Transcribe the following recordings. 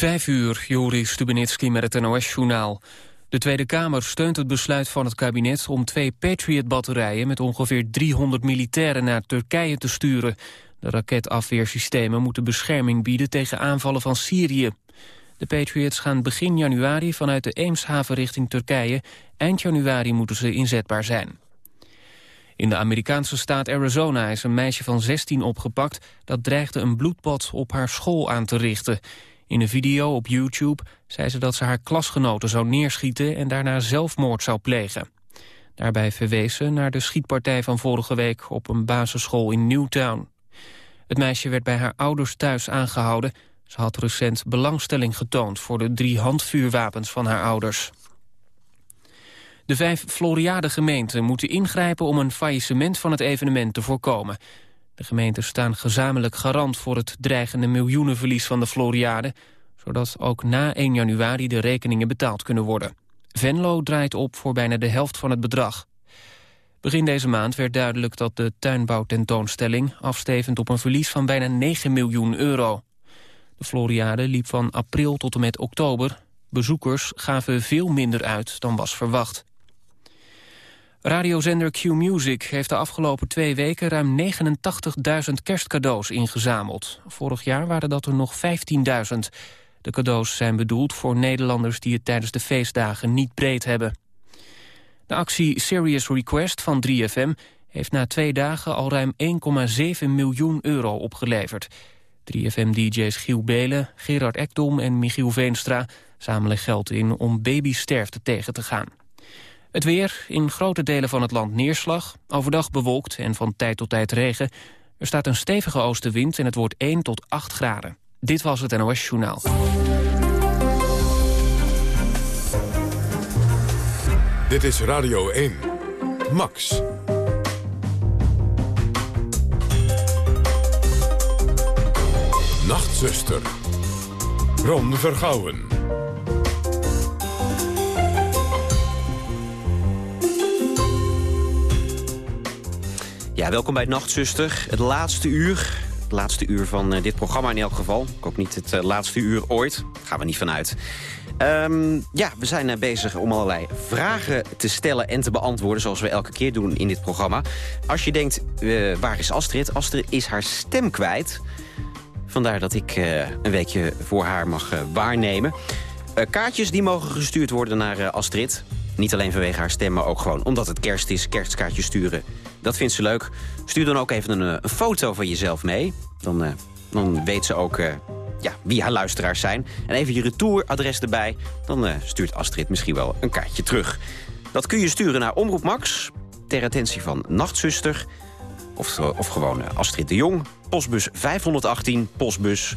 Vijf uur, Joris Stubenitski met het NOS-journaal. De Tweede Kamer steunt het besluit van het kabinet om twee Patriot-batterijen... met ongeveer 300 militairen naar Turkije te sturen. De raketafweersystemen moeten bescherming bieden tegen aanvallen van Syrië. De Patriots gaan begin januari vanuit de Eemshaven richting Turkije. Eind januari moeten ze inzetbaar zijn. In de Amerikaanse staat Arizona is een meisje van 16 opgepakt... dat dreigde een bloedbad op haar school aan te richten. In een video op YouTube zei ze dat ze haar klasgenoten zou neerschieten... en daarna zelfmoord zou plegen. Daarbij verwees ze naar de schietpartij van vorige week... op een basisschool in Newtown. Het meisje werd bij haar ouders thuis aangehouden. Ze had recent belangstelling getoond voor de drie handvuurwapens van haar ouders. De vijf Floriade-gemeenten moeten ingrijpen om een faillissement van het evenement te voorkomen. De gemeenten staan gezamenlijk garant voor het dreigende miljoenenverlies van de Floriade, zodat ook na 1 januari de rekeningen betaald kunnen worden. Venlo draait op voor bijna de helft van het bedrag. Begin deze maand werd duidelijk dat de tuinbouwtentoonstelling afstevend op een verlies van bijna 9 miljoen euro. De Floriade liep van april tot en met oktober. Bezoekers gaven veel minder uit dan was verwacht. Radiozender Q-Music heeft de afgelopen twee weken ruim 89.000 kerstcadeaus ingezameld. Vorig jaar waren dat er nog 15.000. De cadeaus zijn bedoeld voor Nederlanders die het tijdens de feestdagen niet breed hebben. De actie Serious Request van 3FM heeft na twee dagen al ruim 1,7 miljoen euro opgeleverd. 3FM-dj's Giel Belen, Gerard Ekdom en Michiel Veenstra zamelen geld in om babysterfte tegen te gaan. Het weer, in grote delen van het land neerslag, overdag bewolkt en van tijd tot tijd regen. Er staat een stevige oostenwind en het wordt 1 tot 8 graden. Dit was het NOS Journaal. Dit is Radio 1. Max. Nachtzuster. Ron Vergouwen. Ja, welkom bij Nachtzuster. Het laatste uur. Het laatste uur van uh, dit programma in elk geval. Ik hoop niet het uh, laatste uur ooit. Daar gaan we niet vanuit. Um, ja, we zijn uh, bezig om allerlei vragen te stellen en te beantwoorden... zoals we elke keer doen in dit programma. Als je denkt, waar is Astrid? Astrid is haar stem kwijt. Vandaar dat ik een weekje voor haar mag waarnemen. kaartjes die mogen gestuurd worden naar Astrid. Niet alleen vanwege haar stem, maar ook gewoon omdat het kerst is. Kerstkaartjes sturen dat vindt ze leuk. Stuur dan ook even een, eh, een foto van jezelf mee. Dan, uh, dan weet ze ook uh, ja, wie haar luisteraars zijn. En even je retouradres erbij. Dan stuurt Astrid misschien wel een kaartje terug. Dat kun je sturen naar Omroep Max. Ter attentie van Nachtzuster. Of, of gewoon Astrid de Jong. Postbus 518. Postbus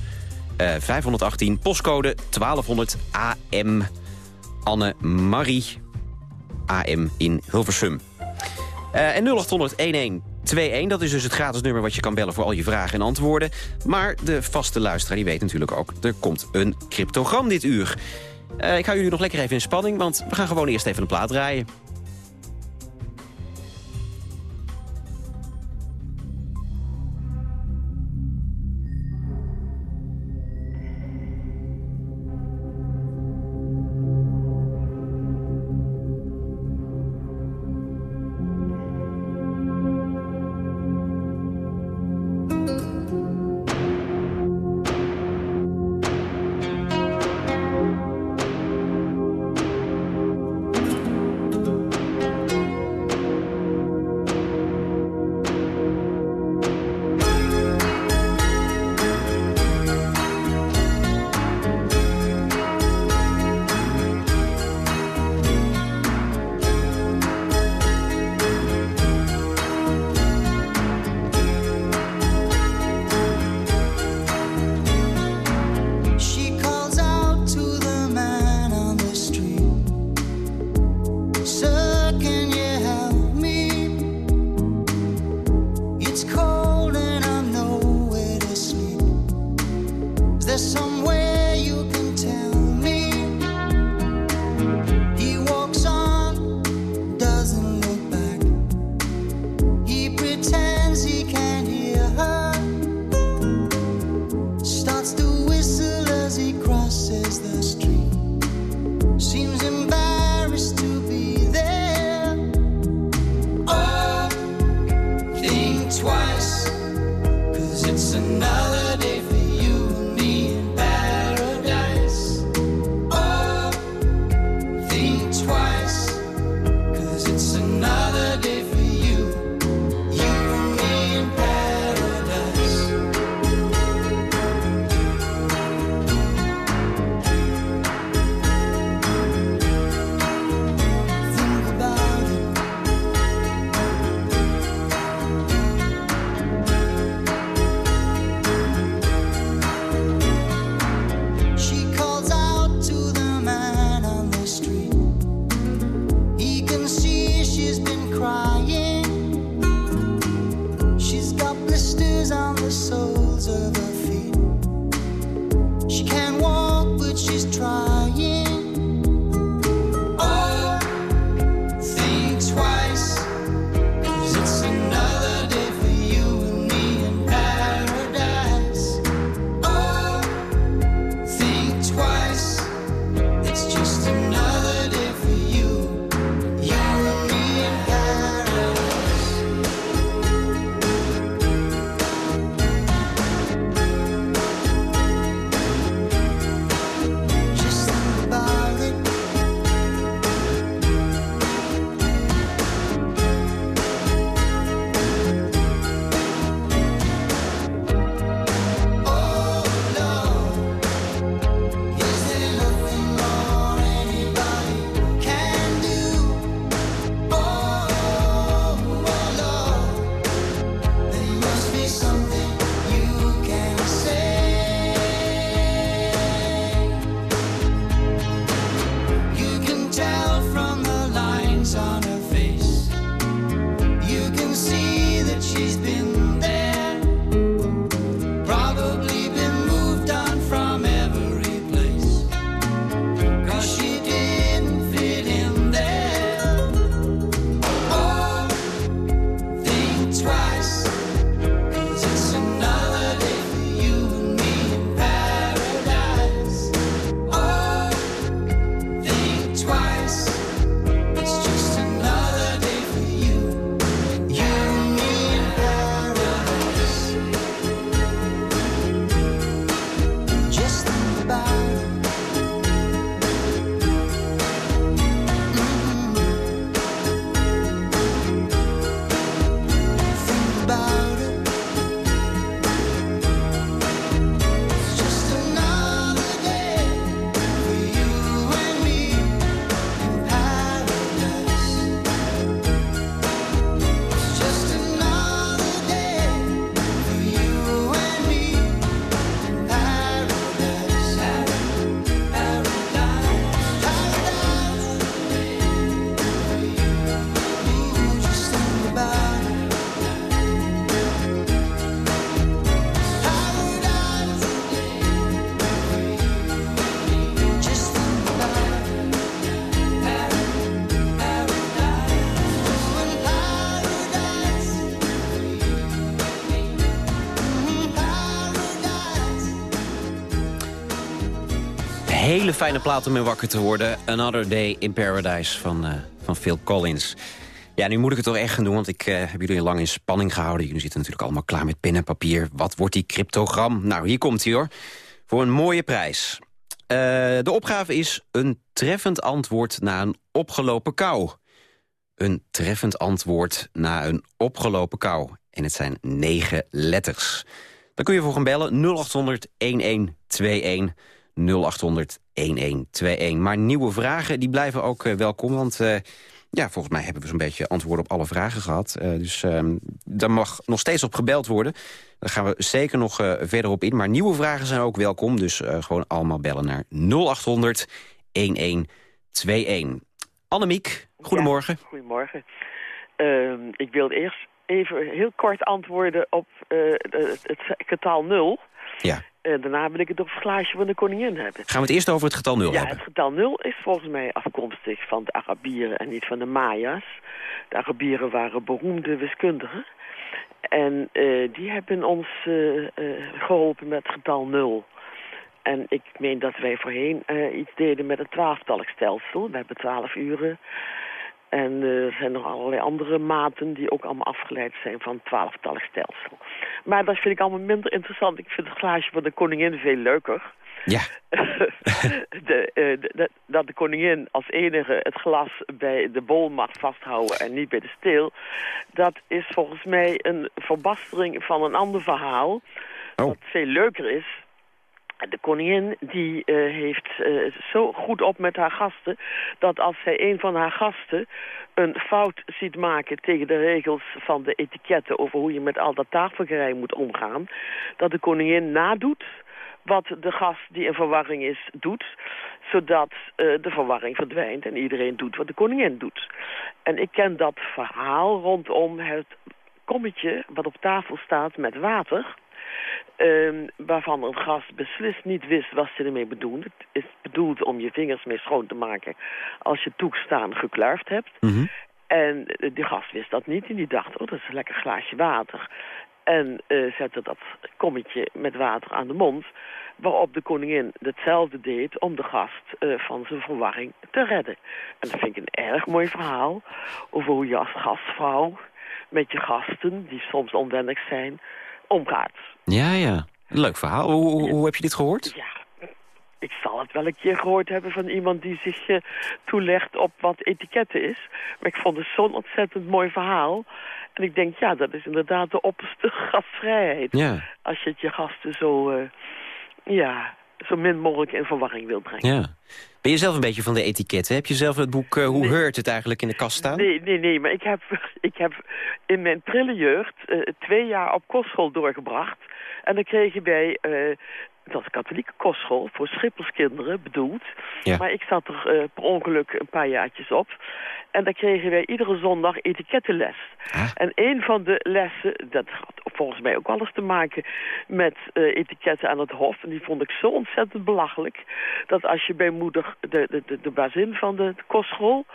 518. Postcode 1200 AM. Anne-Marie. AM in Hilversum. Uh, en 0800 1121, dat is dus het gratis nummer wat je kan bellen voor al je vragen en antwoorden. Maar de vaste luisteraar die weet natuurlijk ook, er komt een cryptogram dit uur. Uh, ik hou jullie nog lekker even in spanning, want we gaan gewoon eerst even een plaat draaien. Fijne plaat om in wakker te worden. Another Day in Paradise van, uh, van Phil Collins. Ja, nu moet ik het toch echt gaan doen, want ik uh, heb jullie lang in spanning gehouden. Jullie zitten natuurlijk allemaal klaar met pen en papier. Wat wordt die cryptogram? Nou, hier komt hij hoor. Voor een mooie prijs. Uh, de opgave is een treffend antwoord na een opgelopen kou. Een treffend antwoord na een opgelopen kou. En het zijn negen letters. Dan kun je voor gaan bellen 0800 1121. 0800 1121. Maar nieuwe vragen die blijven ook uh, welkom, want uh, ja, volgens mij hebben we zo'n beetje antwoorden op alle vragen gehad. Uh, dus um, daar mag nog steeds op gebeld worden. Daar gaan we zeker nog verder op in. Maar nieuwe vragen zijn ook welkom, dus gewoon allemaal bellen naar 0800 1121. Annemiek, goedemorgen. Ja, goedemorgen. Ehm, ik wilde eerst even heel kort antwoorden op het, het getal 0. Ja. En daarna wil ik het op het glaasje van de koningin hebben. Gaan we het eerst over het getal 0 ja, hebben? het getal 0 is volgens mij afkomstig van de Arabieren en niet van de Maya's. De Arabieren waren beroemde wiskundigen. En uh, die hebben ons uh, uh, geholpen met het getal 0. En ik meen dat wij voorheen iets deden met het twaalftallig stelsel. We hebben twaalf uren. En er zijn nog allerlei andere maten die ook allemaal afgeleid zijn van het twaalftallig stelsel. Maar dat vind ik allemaal minder interessant. Ik vind het glaasje van de koningin veel leuker. Ja. de, uh, de, dat de koningin als enige het glas bij de bol mag vasthouden en niet bij de steel. Dat is volgens mij een verbastering van een ander verhaal. Oh. Wat veel leuker is. De koningin die uh, heeft uh, zo goed op met haar gasten... dat als zij een van haar gasten een fout ziet maken... tegen de regels van de etiketten... over hoe je met al dat tafelgerij moet omgaan... dat de koningin nadoet wat de gast die in verwarring is doet... zodat uh, de verwarring verdwijnt en iedereen doet wat de koningin doet. En ik ken dat verhaal rondom het kommetje wat op tafel staat met water... Um, waarvan een gast beslist niet wist wat ze ermee bedoelde. Het is bedoeld om je vingers mee schoon te maken als je toegestaan gekluifd hebt. Mm -hmm. En die gast wist dat niet en die dacht, oh dat is een lekker glaasje water. En uh, zette dat kommetje met water aan de mond. Waarop de koningin hetzelfde deed om de gast uh, van zijn verwarring te redden. En dat vind ik een erg mooi verhaal over hoe je als gastvrouw met je gasten, die soms onwennig zijn, omgaat. Ja, ja. Leuk verhaal. Hoe, hoe, hoe, heb je dit gehoord? Ja, ik zal het wel een keer gehoord hebben van iemand die zich uh, toelegt op wat etiketten is. Maar ik vond het zo'n ontzettend mooi verhaal. En ik denk, ja, dat is inderdaad de opperste gastvrijheid. Ja. Als je het je gasten zo, uh, ja, zo min mogelijk in verwarring wil brengen. Ja. Ben je zelf een beetje van de etiketten? Heb je zelf het boek uh, Hoe nee. Heurt het eigenlijk in de kast staan? Nee, nee, nee. Maar ik heb, ik heb in mijn prille jeugd uh, twee jaar op kostschool doorgebracht. En dan kregen wij... Uh, dat was een katholieke kostschool voor schipperskinderen bedoeld. Ja. Maar ik zat er uh, per ongeluk een paar jaartjes op. En dan kregen wij iedere zondag etikettenles. En een van de lessen, dat had volgens mij ook alles te maken met uh, etiketten aan het hof. En die vond ik zo ontzettend belachelijk. Dat als je bij moeder, de, de, de, de bazin van de kostschool,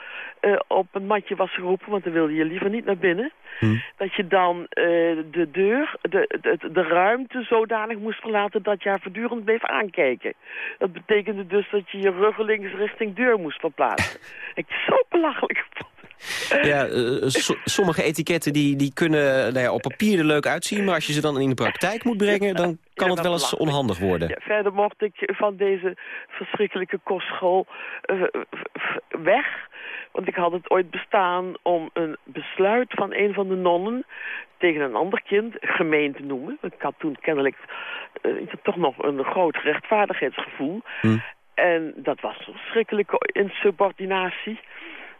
uh, op een matje was geroepen, want dan wilde je liever niet naar binnen. Hm. Dat je dan de deur, de, de, de ruimte zodanig moest verlaten dat je haar voortdurend bleef aankijken. Dat betekende dus dat je je ruggelings richting deur moest verplaatsen. ik zo belachelijk ja, uh, so, sommige etiketten die, die kunnen nou ja, op papier er leuk uitzien... maar als je ze dan in de praktijk moet brengen... dan kan ja, het wel eens onhandig worden. Ja, verder mocht ik van deze verschrikkelijke kostschool uh, weg... Want ik had het ooit bestaan om een besluit van een van de nonnen tegen een ander kind gemeen te noemen. Ik had toen kennelijk uh, toch nog een groot rechtvaardigheidsgevoel. Hm. En dat was een verschrikkelijke insubordinatie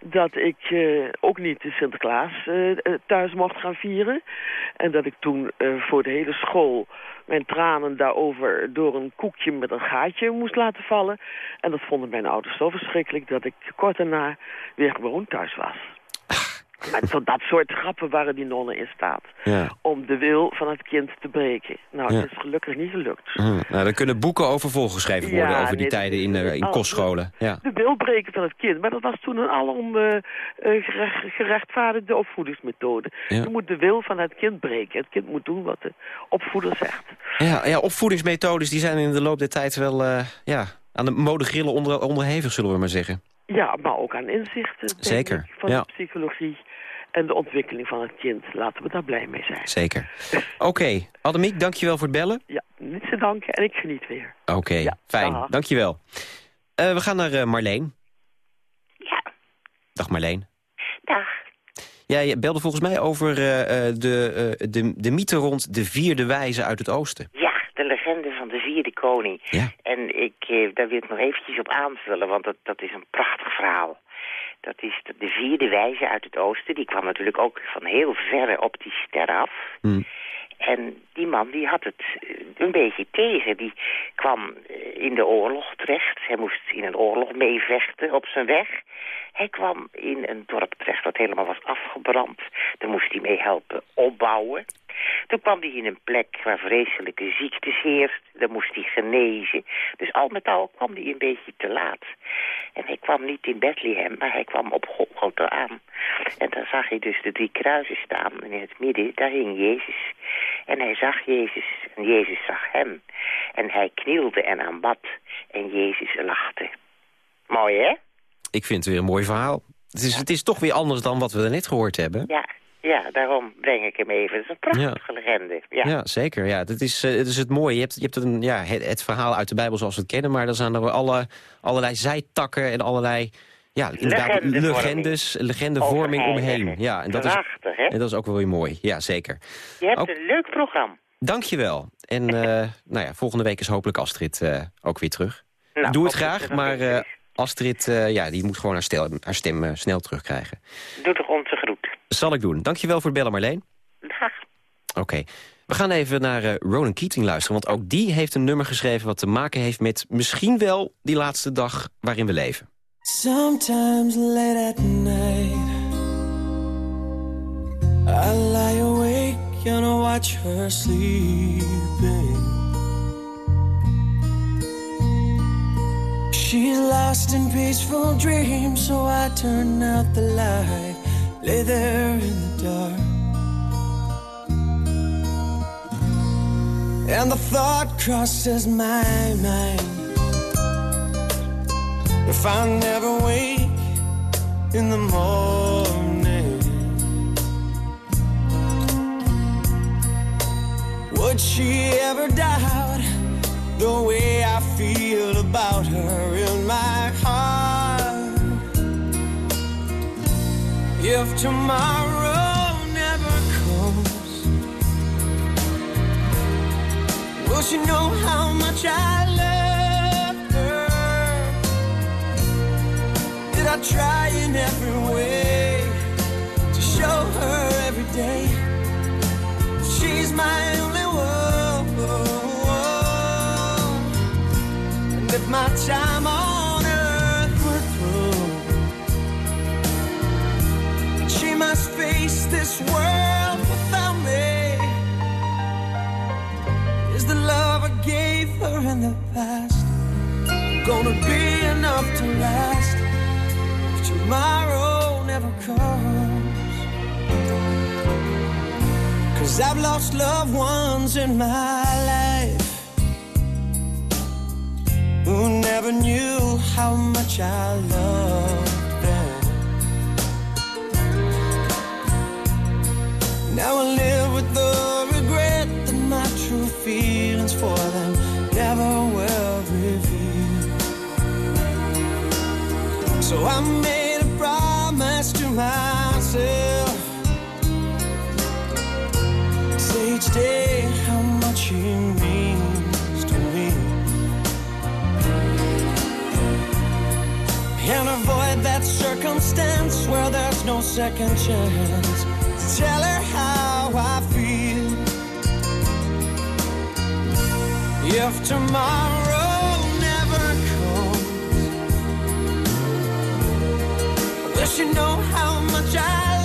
dat ik uh, ook niet de Sinterklaas uh, thuis mocht gaan vieren. En dat ik toen voor de hele school mijn tranen daarover door een koekje met een gaatje moest laten vallen. En dat vonden mijn ouders zo verschrikkelijk dat ik kort daarna weer gewoon thuis was. En tot dat soort grappen waren die nonnen in staat. Ja. Om de wil van het kind te breken. Nou, Ja. dat is gelukkig niet gelukt. Hm. Nou, er kunnen boeken over volgeschreven worden... Ja, over die nee, tijden in, eh, in kostscholen. Ja. De wil breken van het kind. Maar dat was toen een alom eh, eh, gerecht, gerechtvaardigde opvoedingsmethode. Je moet de wil van het kind breken. Het kind moet doen wat de opvoeder zegt. Ja, ja, opvoedingsmethodes die zijn in de loop der tijd wel ja, aan de modegrillen onder, onderhevig, zullen we maar zeggen. Ja, maar ook aan inzichten. Zeker, ik, Van ja. de psychologie en de ontwikkeling van het kind. Laten we daar blij mee zijn. Zeker. Oké, Ademiek, dankjewel voor het bellen. Ja, niet te danken en ik geniet weer. Oké, Ja, fijn. dag. Dankjewel. Eh we gaan naar eh, Marleen. Ja, Dag Marleen. dag. Jij belde volgens mij over eh, eh, de, eh, de, de mythe rond de vierde wijze uit het oosten. Ja, de legende van de vierde koning. Ja. En ik, eh, daar wil ik nog eventjes op aanvullen, want dat, dat is een prachtig verhaal. Dat is de, de vierde wijze uit het oosten. Die kwam natuurlijk ook van heel verre op die ster af. Hm. En die man die had het eh, een beetje tegen. Die kwam eh, in de oorlog terecht. Hij moest in een oorlog meevechten op zijn weg. Hij kwam in een dorp terecht dat helemaal was afgebrand. Daar moest hij mee helpen opbouwen. Toen kwam hij in een plek waar vreselijke ziektes heerst. Daar moest hij genezen. Dus al met al kwam hij een beetje te laat. En hij kwam niet in Bethlehem, maar hij kwam op Golgotha aan. En daar zag hij dus de drie kruisen staan. En in het midden, daar hing Jezus. En hij zag Jezus en Jezus zag hem. En hij knielde en aanbad. En Jezus lachte. Mooi, hè? Ik vind het weer een mooi verhaal. Het is, het is toch weer anders dan wat we daarnet gehoord hebben. Ja, ja, daarom breng ik hem even. Het is een prachtige legende. Ja. Ja, zeker. Ja, dat is, eh, dat is het mooie. Je hebt, je hebt een, ja, het, het verhaal uit de Bijbel zoals we het kennen... maar er zijn er alle, allerlei zijtakken en allerlei... Ja, inderdaad, legendes, legendevorming omheen. Ja, en dat, is, hè? en dat is ook wel weer mooi. Ja, zeker. Je hebt Ook- een leuk programma. Dankjewel. En eh, nou ja, volgende week is hopelijk Astrid eh, ook weer terug. Nou, Doe het graag, maar eh. Astrid eh, ja, die moet gewoon haar, stel, haar stem eh, snel terugkrijgen. Doe toch onze groet. Zal ik doen. Dankjewel voor het bellen, Marleen. Dag. Oké. We gaan even naar eh, Ronan Keating luisteren. Want ook die heeft een nummer geschreven wat te maken heeft met misschien wel die laatste dag waarin we leven. Sometimes late at night, I lie awake and watch her sleeping. She's lost in peaceful dreams, so I turn out the light, lay there in the dark. And the thought crosses my mind. If I never wake in the morning, would she ever doubt the way I feel about her in my heart? If tomorrow never comes, will she know how much I love her? Did I try in every way to show her every day she's my only one? And if my time this world without me. Is the love I gave her in the past gonna be enough to last? if tomorrow never comes. Cause I've lost loved ones in my life who never knew how much I loved I live with the regret that my true feelings for them never will reveal. So I made a promise to myself. Say each day how much he means to me. And avoid that circumstance where there's no second chance. Tell her If tomorrow never comes. Will she know how much I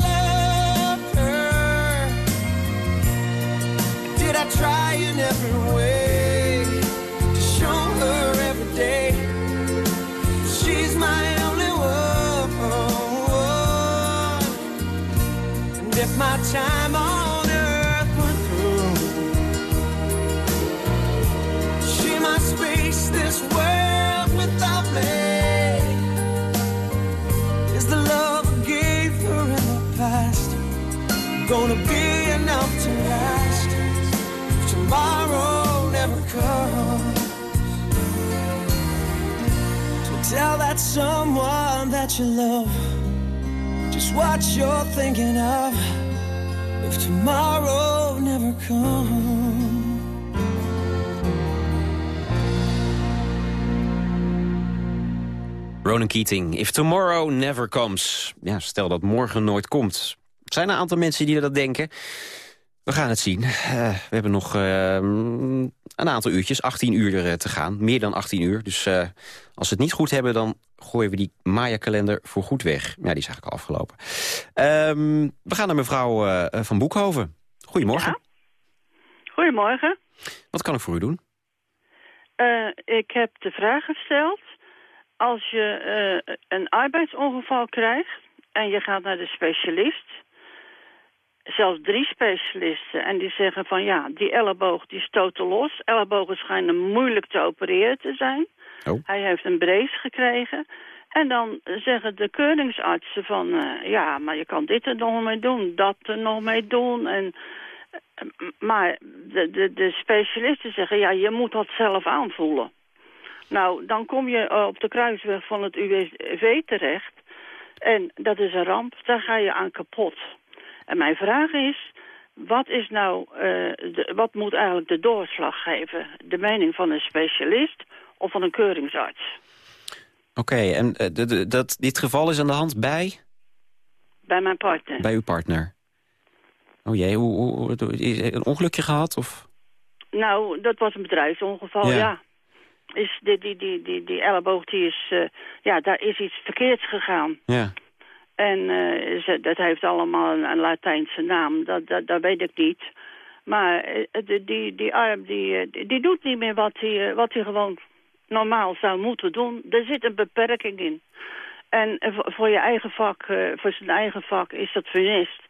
love her? Did I try in every way to show her every day she's my only one? And if my time gonna be enough to last if tomorrow never comes. So tell that someone that you love just what you're thinking of if tomorrow never comes. Ronan Keating, If Tomorrow Never Comes. Ja, stel dat morgen nooit komt. Er zijn een aantal mensen die dat denken. We gaan het zien. Eh, we hebben nog uh, een aantal uurtjes, 18 uur uh, te gaan. Meer dan 18 uur. Dus uh, als we het niet goed hebben, dan gooien we die Maya-kalender voor goed weg. Ja, die is eigenlijk al afgelopen. Ehm, we gaan naar mevrouw van Boekhoven. Goedemorgen. Ja. Goedemorgen. Wat kan ik voor u doen? ik heb de vraag gesteld als je uh, een arbeidsongeval krijgt en je gaat naar de specialist, zelfs drie specialisten, en die zeggen van ja, die elleboog die stoten los. Ellebogen schijnen moeilijk te opereren te zijn. Oh. Hij heeft een brace gekregen. En dan zeggen de keuringsartsen van uh, ja, maar je kan dit er nog mee doen, dat er nog mee doen. En, uh, maar de, de, de specialisten zeggen ja, je moet dat zelf aanvoelen. Nou, dan kom je uh, op de kruisweg van het UWV terecht. En dat is een ramp, daar ga je aan kapot. En mijn vraag is, wat, is nou, uh, de, wat moet eigenlijk de doorslag geven? De mening van een specialist of van een keuringsarts? Oké, okay, en uh, de, de, dat, dit geval is aan de hand bij? Bij mijn partner. Bij uw partner. Oh jee, hoe, hoe, een ongelukje gehad? Of? Nou, dat was een bedrijfsongeval, ja. ja is die, die, die, die, die elleboog, die is, uh, ja, daar is iets verkeerds gegaan. Ja. En uh, ze, dat heeft allemaal een, Latijnse naam, dat, dat, dat weet ik niet. Maar uh, die, die, die arm, die, die, die doet niet meer wat hij wat gewoon normaal zou moeten doen. Er zit een beperking in. En voor je eigen vak, voor zijn eigen vak is dat funest.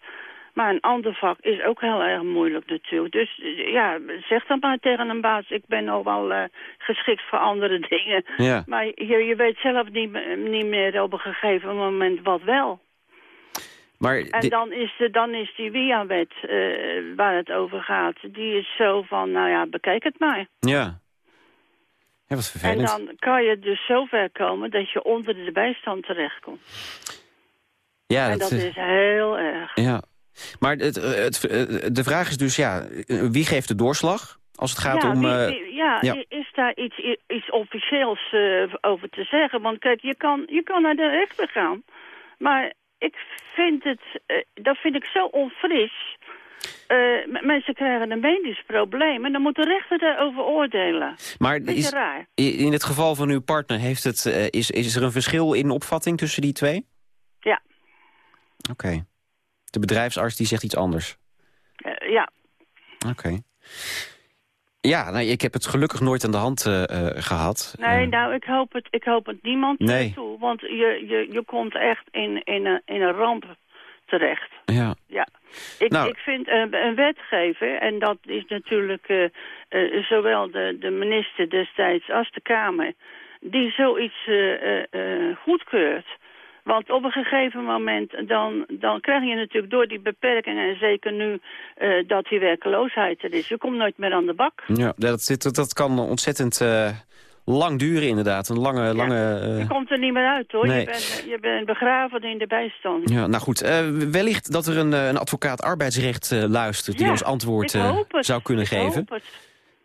Maar een ander vak is ook heel erg moeilijk natuurlijk. Dus ja, zeg dan maar tegen een baas, ik ben nog wel uh, geschikt voor andere dingen. Ja. Maar je, je weet zelf niet, niet meer op een gegeven moment wat wel. Maar en dan is, de, dan is die WIA-wet uh, waar het over gaat, die is zo van, nou ja, bekijk het maar. Ja. Ja, wat vervelend. En dan kan je dus zover komen dat je onder de bijstand terechtkomt. Ja, en dat, dat is heel erg. Ja, maar het, het, de vraag is dus, ja, wie geeft de doorslag? Als het gaat ja, om... Wie, wie, ja, ja, is daar iets, iets officieels over te zeggen? Want kijk, je kan, je kan naar de rechter gaan. Maar ik vind het, dat vind ik zo onfris. mensen krijgen een medisch probleem en dan moet de rechter daarover oordelen. Maar is, raar. in het geval van uw partner, heeft het, is, is er een verschil in opvatting tussen die twee? Ja. Oké. Okay. De bedrijfsarts die zegt iets anders? Uh, ja. Oké. Okay. Ja, nou, ik heb het gelukkig nooit aan de hand uh, uh, gehad. Nee, nou, ik hoop het, ik hoop het niemand nee. toe. Want je, je, je komt echt in, in, een, in een ramp terecht. Ja. ja. Ik, nou, ik vind een, een wetgever, en dat is natuurlijk uh, uh, zowel de, de minister destijds als de Kamer... die zoiets uh, goedkeurt... Want op een gegeven moment dan, dan krijg je natuurlijk door die beperkingen... en zeker nu uh, dat die werkeloosheid er is, je komt nooit meer aan de bak. Ja, dat, dat, dat kan ontzettend uh, lang duren inderdaad. Een lange... Ja, lange uh... Je komt er niet meer uit hoor. Nee. Je, bent, je bent begraven in de bijstand. Ja, nou goed, wellicht dat er een, een advocaat arbeidsrecht luistert... die ja, ons antwoord zou kunnen ik geven.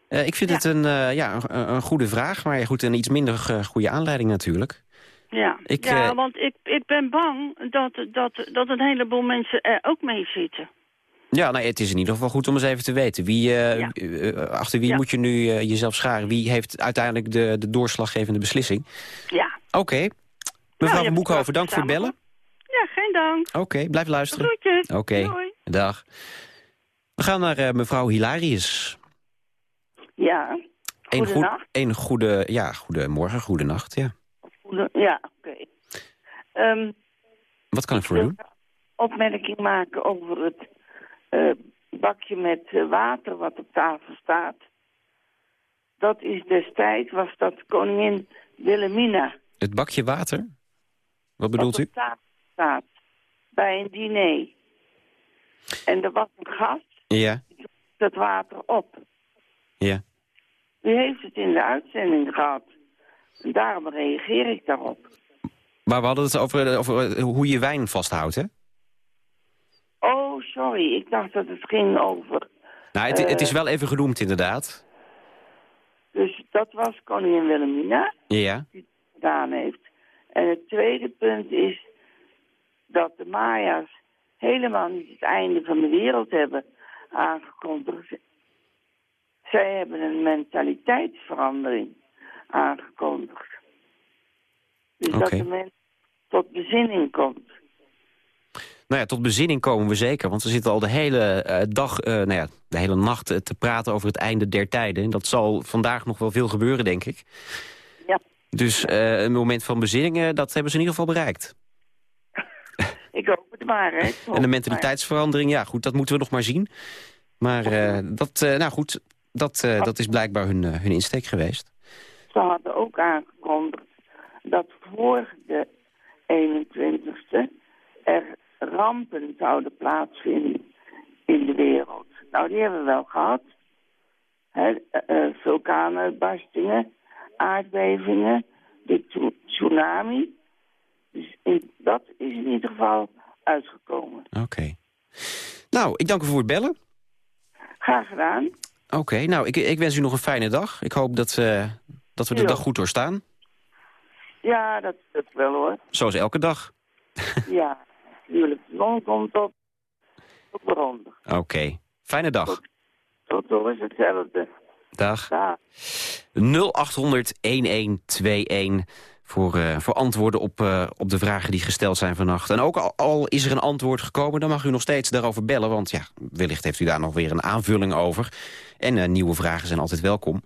ik vind Ja. het een, ja, een, een goede vraag, maar goed, een iets minder goede aanleiding natuurlijk. Ja, Ik, ja eh, want ik, ik ben bang dat, dat, dat een heleboel mensen er ook mee zitten. Ja, nou, het is in ieder geval goed om eens even te weten. Wie, eh, Ja. eh, achter wie Ja. moet je nu jezelf scharen? Wie heeft uiteindelijk de, de doorslaggevende beslissing? Ja. Oké. Nou, Mevrouw van Boekhoven, dank voor het bellen. Ja, geen dank. Oké, blijf luisteren. Groetjes. Oké, dag. We gaan naar mevrouw Hilarius. Ja, Een, goede, ja, goedemorgen, goedenacht, ja. Ja, oké. Ehm, Wat kan ik voor u doen? een opmerking maken over het eh, bakje met eh, water wat op tafel staat. Dat is destijds, was dat koningin Wilhelmina. Het bakje water? Wat bedoelt wat u? op tafel staat bij een diner. En er was een gast, Ja, dat water op. ja. U heeft het in de uitzending gehad. En daarom reageer ik daarop. Maar we hadden het over, over hoe je wijn vasthoudt, hè? Oh, sorry. Ik dacht dat het ging over... Nou, het, het is wel even genoemd, inderdaad. Dus dat was koningin Wilhelmina Ja, die het gedaan heeft. En het tweede punt is dat de Maya's helemaal niet het einde van de wereld hebben aangekondigd. Zij hebben een mentaliteitsverandering aangekondigd. Dus dat Oké. de mens tot bezinning komt. nou ja, tot bezinning komen we zeker. Want we zitten al de hele eh, dag, eh, nou ja, de hele nacht eh, te praten over het einde der tijden. En dat zal vandaag nog wel veel gebeuren, denk ik. Ja. Dus een moment van bezinning, dat hebben ze in ieder geval bereikt. Ik hoop het maar, hè. En de mentaliteitsverandering, ja goed, dat moeten we nog maar zien. Maar dat, nou goed, dat, dat is blijkbaar hun, hun insteek geweest. Ze hadden ook aangekondigd dat voor de 21ste er rampen zouden plaatsvinden in de wereld. Nou, die hebben we wel gehad. Hè, eh, eh, vulkaanuitbarstingen, aardbevingen, de tsu- tsunami. Dus in- dat is in ieder geval uitgekomen. Oké. Nou, ik dank u voor het bellen. Graag gedaan. Oké, nou, ik, ik wens u nog een fijne dag. Ik hoop dat, eh, dat we de Ja. dag goed doorstaan. Ja, dat, dat wel hoor. Zoals elke dag. Ja, natuurlijk. Zon komt op. Op de ronde. Oké, fijne dag. Tot zo is hetzelfde. Dag. Ja. 0800-1121 voor, eh, voor antwoorden op, eh, op de vragen die gesteld zijn vannacht. En ook al, al is er een antwoord gekomen, dan mag u nog steeds daarover bellen. Want ja, wellicht heeft u daar nog weer een aanvulling over. En eh, nieuwe vragen zijn altijd welkom.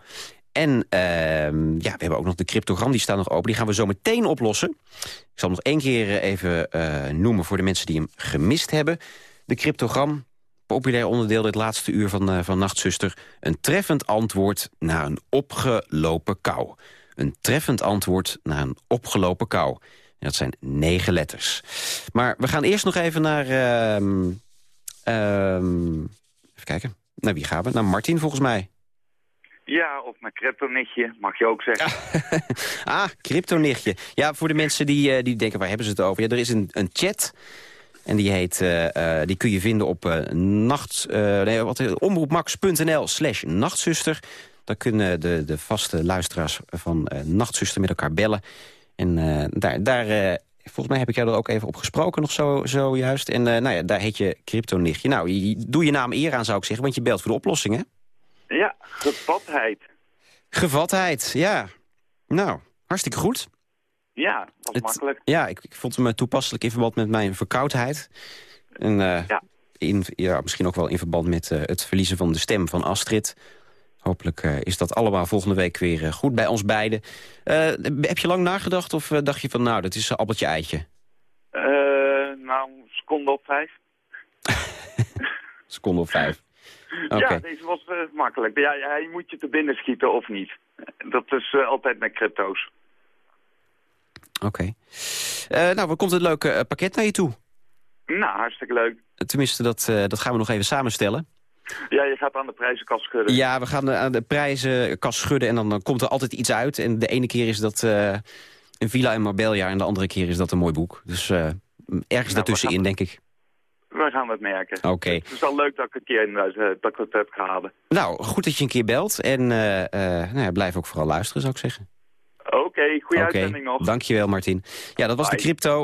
En ehm, ja, we hebben ook nog de cryptogram, die staat nog open. Die gaan we zo meteen oplossen. Ik zal hem nog één keer eh, even eh, noemen voor de mensen die hem gemist hebben. De cryptogram, populair onderdeel dit laatste uur van, eh, van Nachtzuster. Een treffend antwoord na een opgelopen kou. Een treffend antwoord na een opgelopen kou. En dat zijn negen letters. Maar we gaan eerst nog even naar... ehm, ehm, even kijken. Naar wie gaan we? Naar Martin, volgens mij. Ja, of mijn crypto-nichtje, mag je ook zeggen. ah, crypto-nichtje. Ja, voor de mensen die, eh, die denken, waar hebben ze het over? Ja, er is een, een chat... En die, heet, eh, eh, die kun je vinden op nacht, nee, wat, omroepmax.nl slash nachtzuster. Daar kunnen de, de vaste luisteraars van Nachtzuster met elkaar bellen. En daar, daar volgens mij heb ik jou er ook even op gesproken nog zo, zojuist. En nou ja, daar heet je crypto-nichtje. Nou, doe je naam eer aan zou ik zeggen, want je belt voor de oplossing, hè? Ja, gevatheid. Gevatheid, ja. Nou, hartstikke goed. Ja, dat Het- makkelijk. Ja, ik, ik vond hem eh, toepasselijk in verband met mijn verkoudheid. En eh, Ja. in, ja, misschien ook wel in verband met eh, het verliezen van de stem van Astrid. Hopelijk is dat allemaal volgende week weer goed bij ons beiden. Heb je lang nagedacht of dacht je van nou, dat is een appeltje eitje? Eh, nou, seconde op vijf. Seconde of vijf. Ja, deze was eh, makkelijk. Ja, je moet je te binnen schieten of niet. Dat is eh, altijd met crypto's. oké. Eh, nou, wat komt het leuke eh, pakket naar je toe? Nou, hartstikke leuk. Tenminste, dat, dat gaan we nog even samenstellen. Ja, je gaat aan de prijzenkast schudden. Ja, we gaan de- aan de prijzenkast schudden en dan, dan komt er altijd iets uit. En de ene keer is dat een villa in Marbella en de andere keer is dat een mooi boek. Dus ergens daartussenin, denk ik. We gaan het merken. Oké. Het is wel leuk dat ik, een keer, eh, dat ik het heb gehad. Nou, goed dat je een keer belt. En eh, eh, nou ja, blijf ook vooral luisteren, zou ik zeggen. Oké, goede Oké, uitzending nog. dankjewel Martin. Ja, dat was de crypto.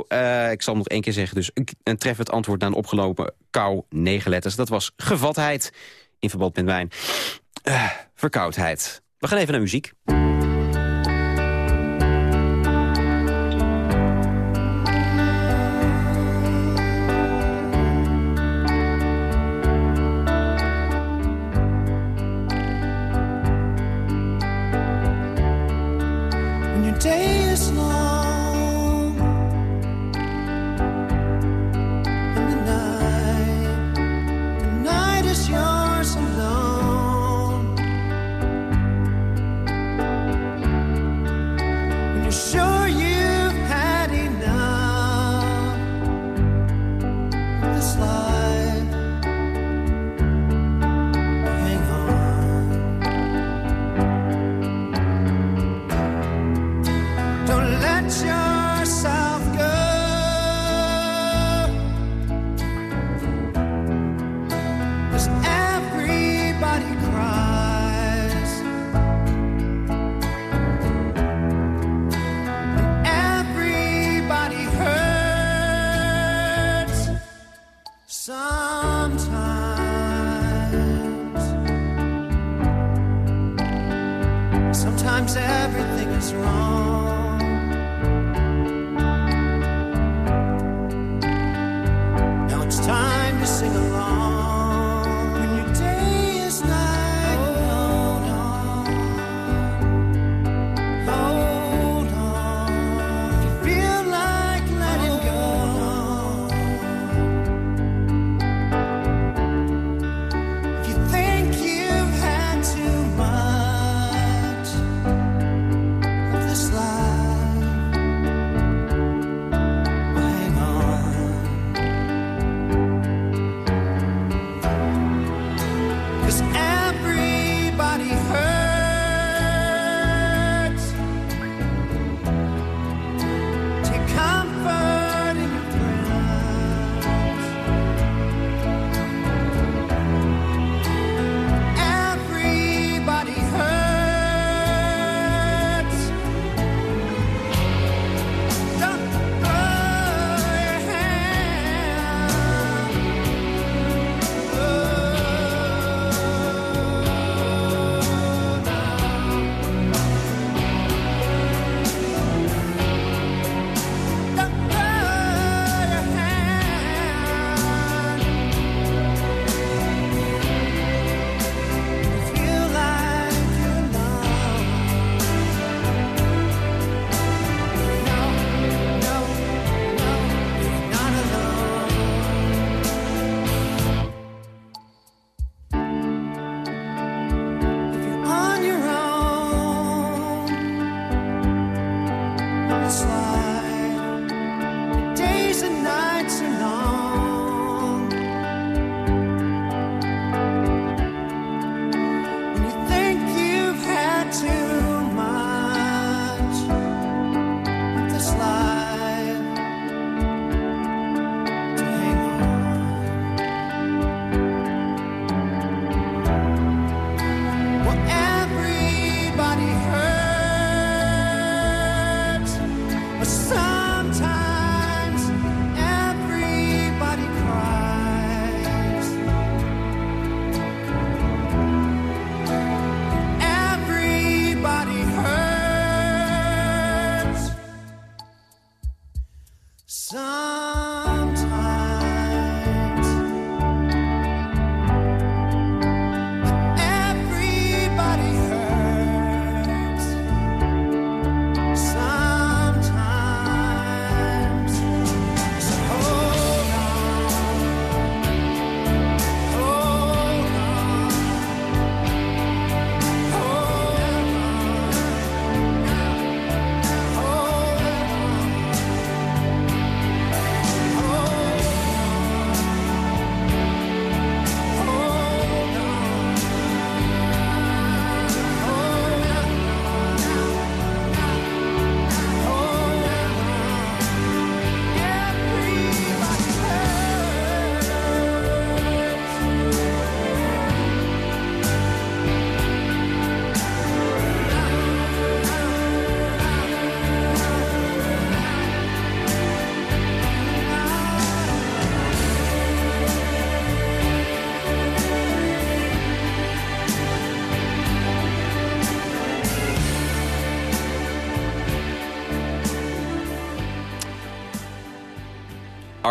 Ik zal nog één keer zeggen. Dus een, treffend antwoord naar een opgelopen kou, negen letters. Dat was gevatheid in verband met wijn. Eh, verkoudheid. We gaan even naar muziek.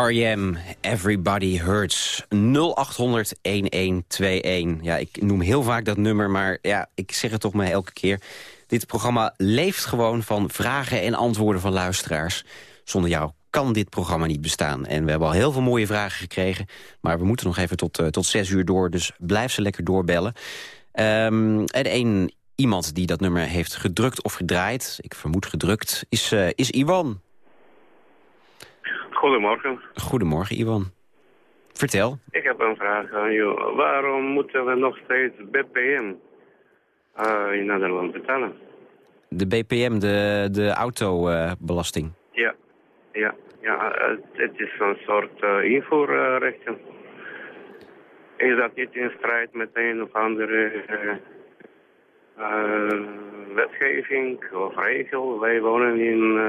R.E.M. Everybody Hurts. 0800-1121. Ja, ik noem heel vaak dat nummer, maar ja, ik zeg het toch maar elke keer. Dit programma leeft gewoon van vragen en antwoorden van luisteraars. Zonder jou kan dit programma niet bestaan. En we hebben al heel veel mooie vragen gekregen. Maar we moeten nog even tot, uh, tot zes uur door, dus blijf ze lekker doorbellen. Um, en één iemand die dat nummer heeft gedrukt of gedraaid... ik vermoed gedrukt, is, uh, is Iwan. Goedemorgen. Goedemorgen, Iwan. Vertel. Ik heb een vraag aan jou. Waarom moeten we nog steeds BPM uh, in Nederland betalen? De BPM, de, de autobelasting. Ja, ja, ja het, het is een soort uh, invoerrechten. Is dat niet in strijd met een of andere uh, wetgeving of regel? Wij wonen in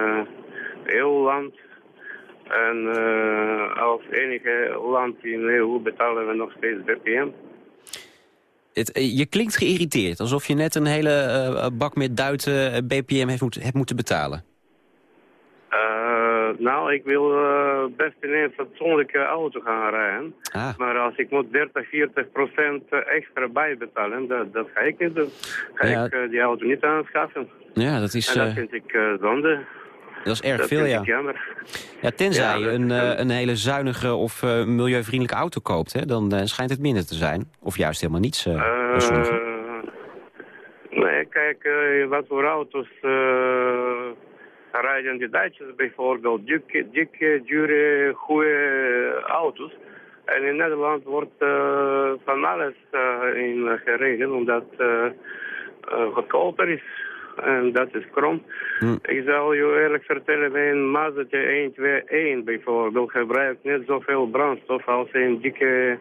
EU-land. En als enige land in de EU betalen we nog steeds BPM. Het, je klinkt geïrriteerd, alsof je net een hele uh, bak met duiten BPM heeft moet, hebt moeten betalen. Uh, nou, ik wil best in een fatsoenlijke auto gaan rijden. Ah. Maar als ik moet 30, 40 procent extra bijbetalen, dat, dat ga ik niet doen. Ga ja. ik die auto niet aanschaffen. Ja, dat is... En dat vind ik zonde. Dat is erg veel, ja. Ja, tenzij je een, uh, een hele zuinige of uh, milieuvriendelijke auto koopt, hè, dan uh, schijnt het minder te zijn. Of juist helemaal niets. nee, kijk, wat voor auto's rijden die Duitsers bijvoorbeeld. Dikke, dikke, dure, goede auto's. En in Nederland wordt van alles in gereden, omdat het goedkoper is. En dat is krom. Hm. Ik zal je eerlijk vertellen, een Mazda 121 bijvoorbeeld gebruikt net zoveel brandstof als een dikke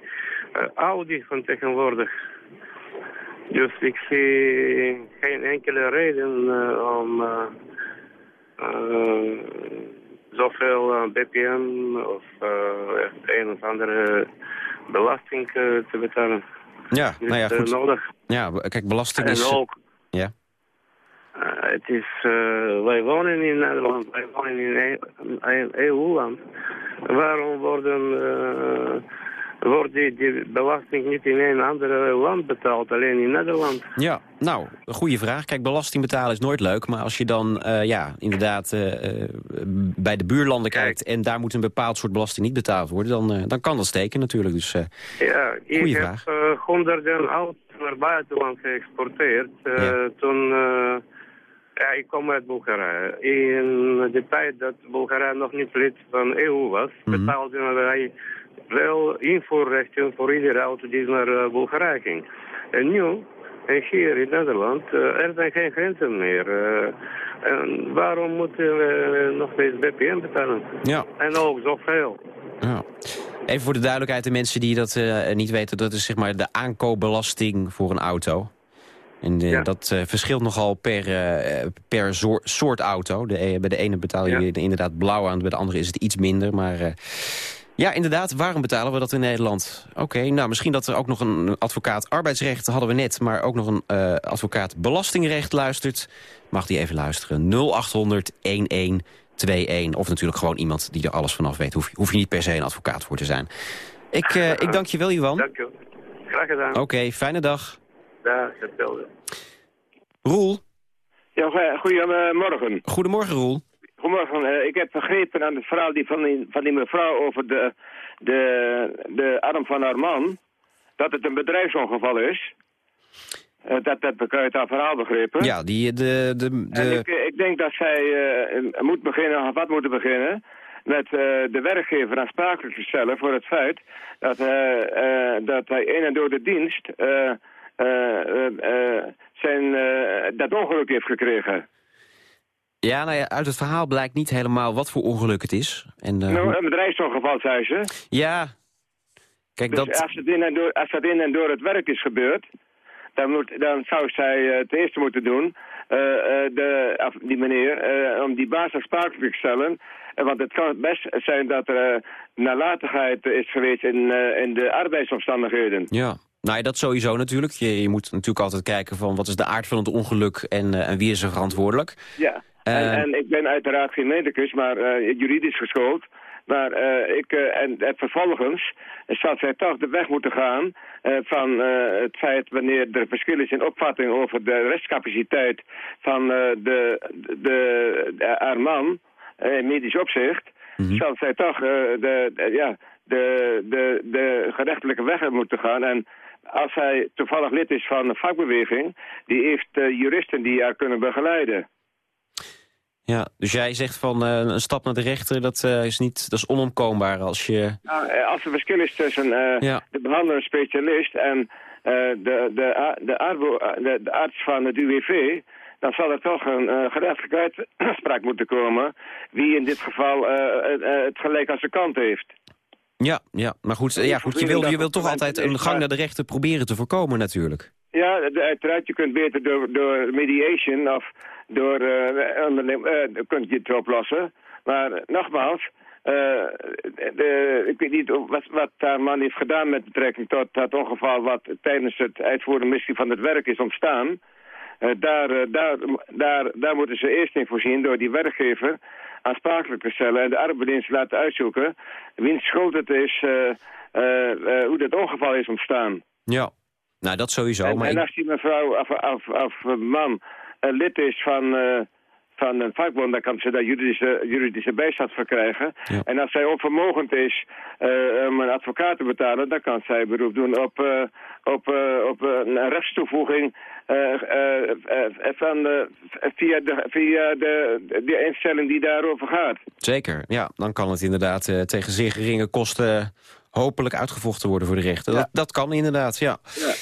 uh, Audi van tegenwoordig. Dus ik zie geen enkele reden uh, om uh, zoveel BPM of een of andere belasting te betalen. Ja, nou ja, goed. nodig. Ja, kijk, belasting is... En ook, ja. Het is, uh, wij wonen in Nederland, wij wonen in EU-land. Waarom worden, uh, wordt die, die, belasting niet in een ander land betaald, alleen in Nederland? Ja, nou, een goede vraag. Kijk, belasting betalen is nooit leuk, maar als je dan ja, inderdaad bij de buurlanden kijkt... en daar moet een bepaald soort belasting niet betaald worden, dan, dan kan dat steken natuurlijk. Dus, ja, ik vraag. heb honderden auto's naar buitenland geëxporteerd. Ja. Toen ja, ik kom uit Bulgarije. In de tijd dat Bulgarije nog niet lid van EU was, mm betaalden wij wel invoerrechten voor iedere auto die naar uh, Bulgarije ging. En nu, en hier in Nederland, uh, er zijn geen grenzen meer. Uh, en waarom moeten we nog steeds BPM betalen? Ja. En ook zoveel. Ja. Even voor de duidelijkheid, de mensen die dat niet weten, dat is zeg maar de aankoopbelasting voor een auto. En dat uh, verschilt nogal per, uh, per soort auto. De, e, bij de ene betaal je inderdaad blauw aan, bij de andere is het iets minder. Maar uh, ja, inderdaad, waarom betalen we dat in Nederland? Oké, nou misschien dat er ook nog een advocaat arbeidsrecht hadden we net... maar ook nog een advocaat belastingrecht luistert. Mag die even luisteren? 0800 1121. Of natuurlijk gewoon iemand die er alles vanaf weet. Hoef, hoef je niet per se een advocaat voor te zijn. Ik, ik dank je wel, Johan. Dank je. Graag gedaan. Oké, fijne dag. Dag, hetzelfde. Roel? Ja, goedemorgen. Goedemorgen, Roel. Goedemorgen. Uh, ik heb begrepen aan het verhaal die van, die, van die mevrouw over de, de, de arm van haar man... dat het een bedrijfsongeval is. Uh, dat heb ik uit haar verhaal begrepen. Ja, die, de... de, de... En ik, ik denk dat zij uh, moet beginnen, of wat moeten beginnen... met uh, de werkgever aansprakelijk te stellen voor het feit... dat, dat hij een en door de dienst zijn, dat ongeluk heeft gekregen. Ja, nou ja, uit het verhaal blijkt niet helemaal wat voor ongeluk het is. En, nou, een bedrijfsongeval, zei ze. Ja. Kijk, dus dat... als, het in en door, als dat in en door het werk is gebeurd... dan, moet, dan zou zij het eerste moeten doen... Uh, de, die meneer, om die baas aansprakelijk te stellen... want het kan best zijn dat er nalatigheid is geweest in, in de arbeidsomstandigheden. Ja, nou, dat sowieso natuurlijk. Je, je, moet natuurlijk altijd kijken van wat is de aard van het ongeluk en, uh, en wie is er verantwoordelijk. Ja, en, uh, en, ik ben uiteraard geen medicus, maar uh, juridisch geschoold. Maar ik, en, en, vervolgens zal zij toch de weg moeten gaan van het feit wanneer er verschil is in opvatting over de restcapaciteit van de, de, de, haar man, medisch opzicht, mm -hmm. zal zij toch de, de, ja, de, de, de gerechtelijke weg moeten gaan. En als hij toevallig lid is van een vakbeweging... die heeft uh, juristen die haar kunnen begeleiden. Ja, dus jij zegt van uh, een stap naar de rechter, dat, uh, is, niet, dat is onomkoombaar als je... Nou, als er verschil is tussen ja. de behandelende specialist en de, de, de, arbo, de, de, arts van het UWV... dan zal er toch een gerechtelijke uitspraak moeten komen... wie in dit geval het gelijk aan zijn kant heeft. Ja, ja maar goed, ja, goed je wil, je wil toch altijd een gang naar de rechter proberen te voorkomen natuurlijk. Ja, uiteraard, je kunt beter door, door mediation of door... Uh, kunt je het oplossen. Maar nogmaals, de, ik weet niet wat, wat daar man heeft gedaan met betrekking tot dat ongeval... wat tijdens het uitvoeren missie van het werk is ontstaan... Uh, daar, daar, daar, daar moeten ze eerst in voorzien door die werkgever aansprakelijk te stellen... en de arbeidsdienst laten uitzoeken wiens schuld het is, uh, hoe dat ongeval is ontstaan. Ja, nou dat sowieso. En, maar en als die mevrouw of, of, of man lid is van van een vakbond, dan kan ze daar juridische, juridische bijstand voor krijgen. En als zij onvermogend is uh, om een advocaat te betalen, dan kan zij beroep doen op, uh, op, uh, op een rechtstoevoeging van, via, de, via de, de instelling die daarover gaat. Zeker, ja. Dan kan het inderdaad tegen zeer geringe kosten hopelijk uitgevochten worden voor de rechter. Dat, dat kan inderdaad, ja. ja.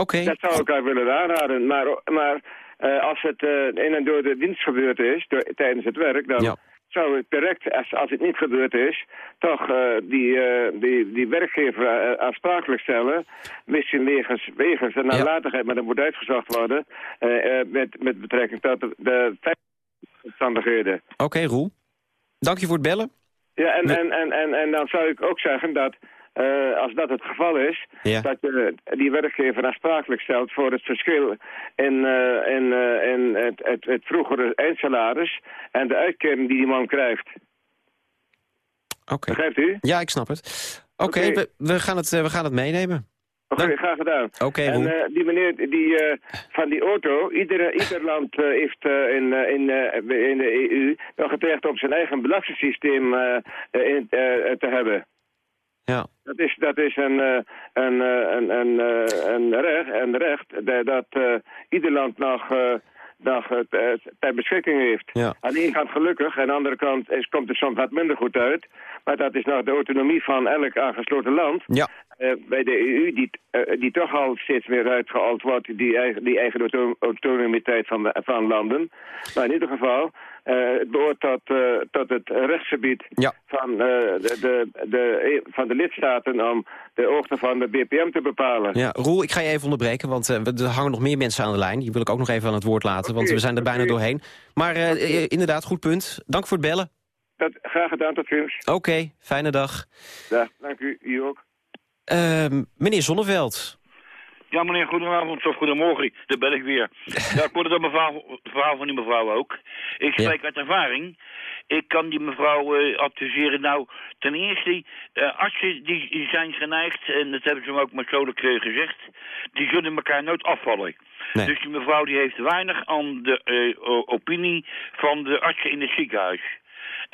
Oké. Dat zou ik haar willen aanraden, maar... maar als het in en door de dienst gebeurd is, door, tijdens het werk, dan zou het direct, als, als het niet gebeurd is, toch uh, die, die, die werkgever aansprakelijk stellen. Misschien wegens, wegens de nalatigheid, maar dat moet uitgezocht worden, met, met betrekking tot de, de omstandigheden. Oké, okay, Roel. Dank je voor het bellen. Ja, en, en, en, en, en dan zou ik ook zeggen dat uh, als dat het geval is, dat je die werkgever aansprakelijk stelt voor het verschil in, uh, in, uh, in het, het, het, vroegere eindsalaris en de uitkering die die man krijgt. Oké. Okay. Begrijpt u? Ja, ik snap het. Oké, okay, we, we, gaan het, we gaan het meenemen. Oké, okay, graag gedaan. En die meneer die, van die auto, ieder land heeft in, in, in de EU nog het recht om zijn eigen belastingssysteem in, te hebben. Ja. Dat is, dat is een, eh, een, eh, een, een, eh, een, recht, een recht dat uh, ieder land nog, uh, nog uh, ter beschikking heeft. Ja. Aan de ene kant gelukkig, aan de andere kant is, komt het soms wat minder goed uit. Maar dat is nog de autonomie van elk aangesloten land. Ja. Bij de EU, die, die toch al steeds meer uitgehaald wordt, die eigen, die eigen autonomiteit van, van landen. Maar in ieder geval, uh, het behoort tot, uh, tot het rechtsgebied ja. van, uh, de, de, de, van de lidstaten om de hoogte van de BPM te bepalen. Ja, Roel, ik ga je even onderbreken, want er hangen nog meer mensen aan de lijn. Die wil ik ook nog even aan het woord laten, okay, want we zijn er bijna doorheen. Maar inderdaad, goed punt. Dank voor het bellen. Dat, graag gedaan, tot ziens. Oké, okay, fijne dag. Ja, dank u, u ook. Ehm, meneer Zonneveld. Ja, meneer, goedenavond of goedemorgen. Daar ben ik weer. Ja, ik hoorde dat mevrouw, verhaal van die mevrouw ook. Ik spreek ja. uit ervaring. Ik kan die mevrouw uh, adviseren. Nou, ten eerste, uh, artsen die, die, zijn geneigd, en dat hebben ze me ook maar zo uh, gezegd, die zullen elkaar nooit afvallen. Nee. Dus die mevrouw die heeft weinig aan de opinie van de artsen in het ziekenhuis.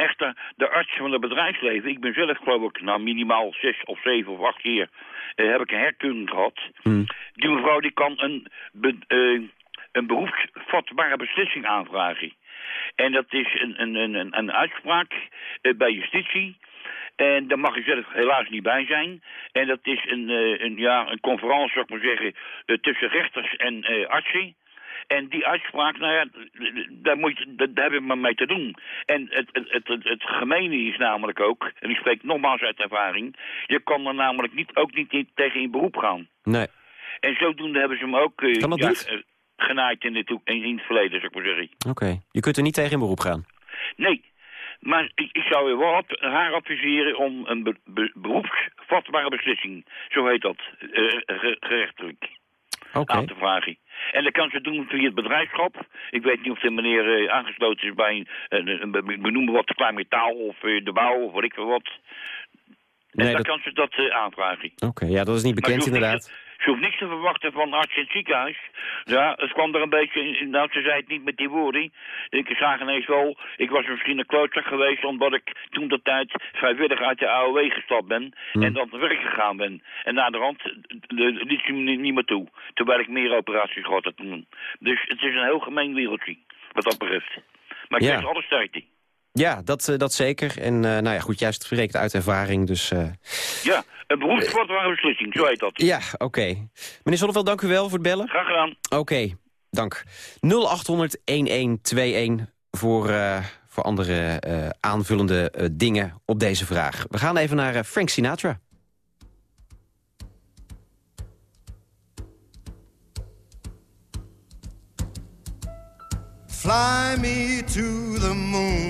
Echter, de artsen van het bedrijfsleven, ik ben zelf geloof ik nou minimaal zes of zeven of acht keer uh, heb ik een herkeuring gehad. Mm. Die mevrouw die kan een, be, uh, een beroepsvatbare beslissing aanvragen. En dat is een, een, een, een uitspraak uh, bij justitie. En daar mag je zelf helaas niet bij zijn. En dat is een, een, ja, een conferentie, zou ik maar zeggen, tussen rechters en artsen. En die uitspraak, nou ja, daar, moet je, daar hebben we maar mee te doen. En het, het, het, het, het gemene is namelijk ook, en ik spreek nogmaals uit ervaring... je kan er namelijk niet, ook niet in, tegen in beroep gaan. Nee. En zodoende hebben ze hem ook uh, kan dat ja, niet? uh, genaaid in, het, in, in het verleden, zou ik maar zeggen. Oké, je kunt er niet tegen in beroep gaan? Nee, maar ik, ik zou wel ad, haar adviseren om een be, be, beroepsvatbare beslissing, zo heet dat, uh, gerechtelijk, okay. aan te vragen. En dat kan ze doen via het bedrijfschap. Ik weet niet of de meneer uh, aangesloten is bij een, een, een, we noemen wat klein metaal of uh, de bouw of wat ik veel wat. En Nee, dan dat- kan ze dat uh, aanvragen. Oké, ja, dat is niet bekend inderdaad. Ze hoeft niks te verwachten van arts in het ziekenhuis. Ja, het kwam er een beetje in. Nou, ze zei het niet met die woorden. Ik zag ineens wel. Ik was misschien een klootzak geweest. omdat ik toen de tijd vrijwillig uit de AOW gestapt ben. Hmm. en dan te werk gegaan ben. En na de rand liet ze me niet- meer toe. Terwijl ik meer operaties gehad had toen. Dus het is een heel gemeen wereldje. wat dat betreft. Maar ik Ja. alles sterkte. Ja, dat, eh, dat zeker. En eh, nou ja, goed, juist spreekt uit ervaring, dus... eh, Ja, een beroepsvatbare beslissing, zo heet dat. Ja, oké. Meneer Zonneveld, dank u wel voor het bellen. Graag gedaan. Oké. Dank. 0800-1121 voor, uh, voor andere uh, aanvullende uh, dingen op deze vraag. We gaan even naar Frank Sinatra. Fly me to the moon,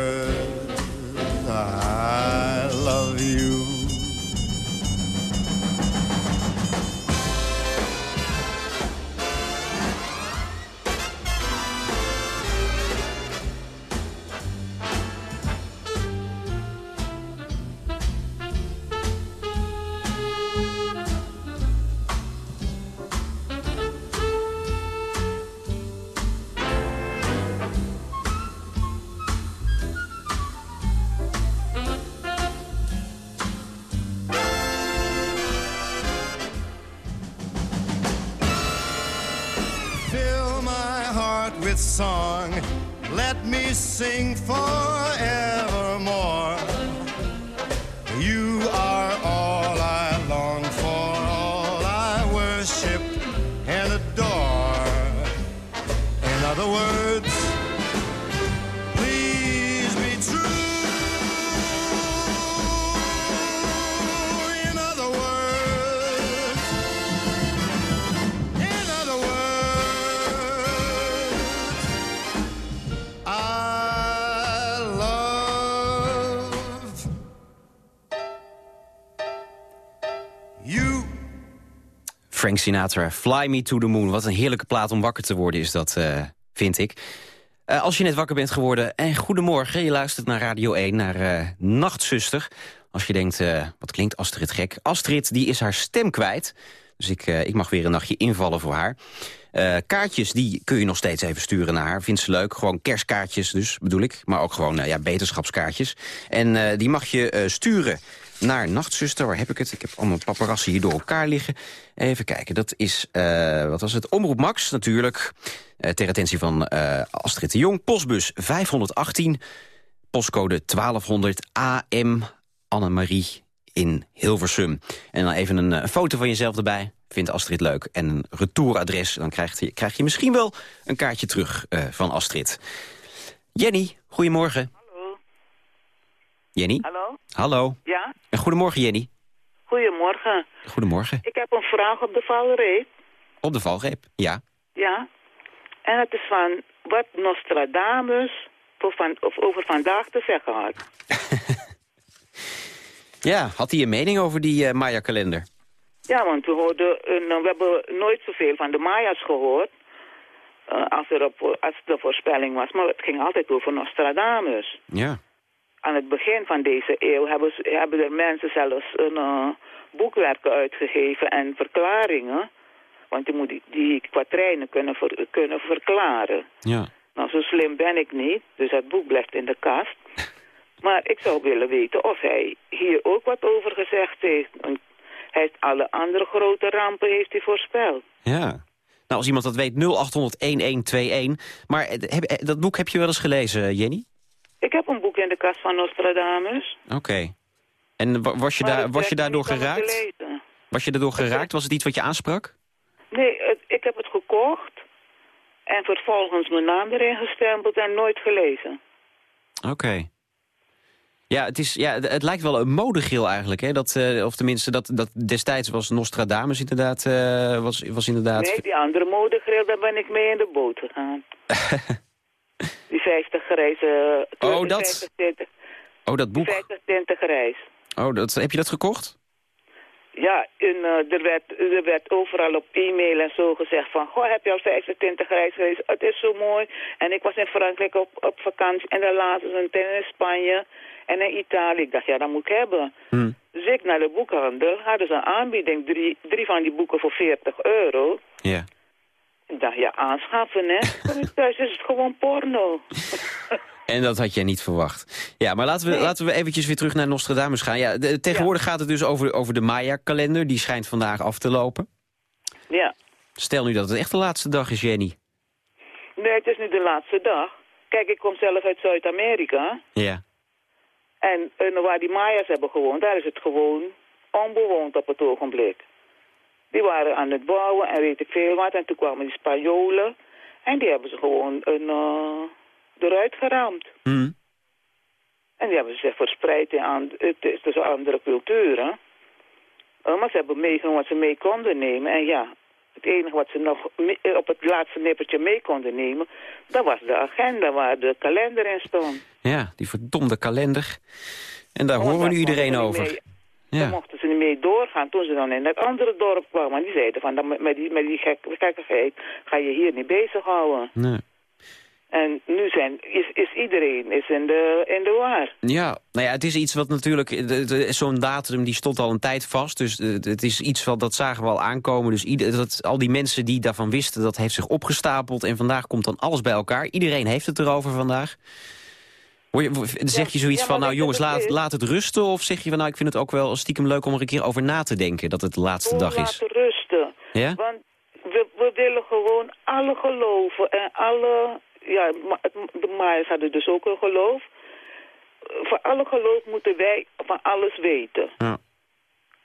Sinatra, Fly Me to the Moon. Wat een heerlijke plaat om wakker te worden is dat, uh, vind ik. Uh, als je net wakker bent geworden, en goedemorgen. Je luistert naar Radio 1, naar uh, Nachtzuster. Als je denkt, wat klinkt Astrid gek? Astrid, die is haar stem kwijt. Dus ik, ik mag weer een nachtje invallen voor haar. Kaartjes, die kun je nog steeds even sturen naar haar. Vindt ze leuk. Gewoon kerstkaartjes dus, bedoel ik. Maar ook gewoon uh, ja, beterschapskaartjes. En die mag je sturen naar Nachtzuster. Waar heb ik het? Ik heb allemaal paparazzen hier door elkaar liggen. Even kijken, dat is, wat was het? Omroep Max natuurlijk. ter attentie van Astrid de Jong. Postbus 518. Postcode 1200 AM Annemarie in Hilversum. En dan even een foto van jezelf erbij vindt Astrid leuk. En een retouradres, dan krijg je, krijg je misschien wel een kaartje terug uh, van Astrid. Jenny, goedemorgen. Jenny? Hallo. Hallo. Ja? En goedemorgen, Jenny. Goedemorgen. Goedemorgen. Ik heb een vraag op de valreep. Op de valreep, ja. Ja. En het is van wat Nostradamus van, of over vandaag te zeggen had. ja, had hij een mening over die uh, Maya-kalender? Ja, want we, hoorden, uh, we hebben nooit zoveel van de Maya's gehoord. Uh, als, er op, als de voorspelling was. Maar het ging altijd over Nostradamus. Ja. Aan het begin van deze eeuw hebben, hebben er mensen zelfs een uh, boekwerken uitgegeven en verklaringen. Want je moet die, die kwatrijnen kunnen, ver, kunnen verklaren. Ja. Nou, zo slim ben ik niet. Dus dat boek blijft in de kast. maar ik zou willen weten of hij hier ook wat over gezegd heeft. Hij heeft alle andere grote rampen heeft hij voorspeld. Ja. Nou, als iemand dat weet, 0800-1121. Maar heb, dat boek heb je wel eens gelezen, Jenny? Ik heb een boek in de kast van Nostradamus. Oké. Okay. En was je, daar, was je daardoor geraakt? Was je daardoor geraakt? Was het iets wat je aansprak? Nee, het, ik heb het gekocht. En vervolgens mijn naam erin gestempeld en nooit gelezen. Oké. Okay. Ja, het, is, ja, het lijkt wel een modegil eigenlijk. Hè? Dat, uh, of tenminste, dat, dat destijds was Nostradamus inderdaad... Uh, was, was inderdaad... Nee, die andere modegril, daar ben ik mee in de boot gegaan. Die 50 grijze... Oh, die dat- 50 tinten, Oh, dat boek. 50 tinten grijs. Oh, dat, heb je dat gekocht? Ja, en, eh, er, werd, er werd overal op e-mail en zo gezegd van... Goh, heb je al 50 tinten grijs gelezen? Het is zo mooi. En ik was in Frankrijk op, op vakantie en daar lazen ze een in Spanje en in Italië. Ik dacht, ja, dat moet ik hebben. Hm. Dus ik naar de boekhandel, hadden ze een aanbieding, drie, drie van die boeken voor 40 euro. Ja. Dacht, ja, aanschaffen, hè. Kom thuis is het gewoon porno. En dat had jij niet verwacht. Ja, maar laten we, laten we eventjes weer terug naar Nostradamus gaan. Ja, de- tegenwoordig gaat het dus over, over de Maya-kalender. Die schijnt vandaag af te lopen. Ja. Stel nu dat het echt de laatste dag is, Jenny. Nee, het is nu de laatste dag. Kijk, ik kom zelf uit Zuid-Amerika. Ja. En, en waar die Maya's hebben gewoond, daar is het gewoon onbewoond op het ogenblik. Die waren aan het bouwen en weet ik veel wat. En toen kwamen die Spanjolen. En die hebben ze gewoon een, eh, eruit geramd. Hm. En die hebben ze zich verspreid aan, tussen andere culturen. Eh, maar ze hebben meegenomen wat ze mee konden nemen. En ja, het enige wat ze nog eh, op het laatste nippertje mee konden nemen... dat was de agenda waar de kalender in stond. Ja, die verdomde kalender. En daar Oh, horen nu iedereen over. Ja. mochten ze niet mee doorgaan toen ze dan in dat andere dorp kwamen. En die zeiden van, dan met die, met die gek, gekkigheid ga je hier niet bezighouden. Nee. En nu zijn, is, is iedereen is in, de, in de war. Ja, nou ja, het is iets wat natuurlijk... Zo'n datum die stond al een tijd vast. Dus het is iets wat dat zagen we al aankomen. Dus ieder, dat, al die mensen die daarvan wisten, dat heeft zich opgestapeld. En vandaag komt dan alles bij elkaar. Iedereen heeft het erover vandaag. Zeg je zoiets ja, van, nou jongens, laat, laat het rusten? Of zeg je van, nou, ik vind het ook wel stiekem leuk om er een keer over na te denken... dat het de laatste dag is? laten rusten. Ja? Want we, we willen gewoon alle geloven en alle... Ja, de Maaiers hadden dus ook een geloof. Voor alle geloof moeten wij van alles weten. Ja.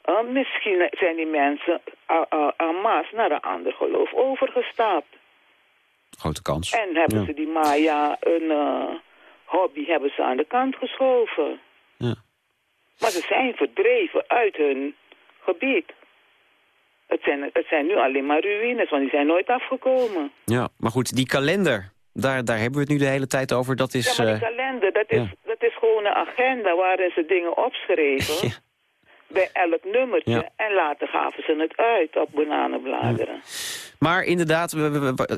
Uh, misschien zijn die mensen uh, uh, en masse naar een ander geloof overgestapt. Grote kans. En hebben Ja. ze die Maya een eh, hobby hebben ze aan de kant geschoven. Ja. Maar ze zijn verdreven uit hun gebied. Het zijn, het zijn nu alleen maar ruïnes, want die zijn nooit afgekomen. Ja, maar goed, die kalender, daar, daar hebben we het nu de hele tijd over. Dat is... ja, maar die eh, kalender, dat is, ja. dat is gewoon een agenda waarin ze dingen opschreven. Bij elk nummertje. Ja. En later gaven ze het uit op bananenbladeren. Maar inderdaad,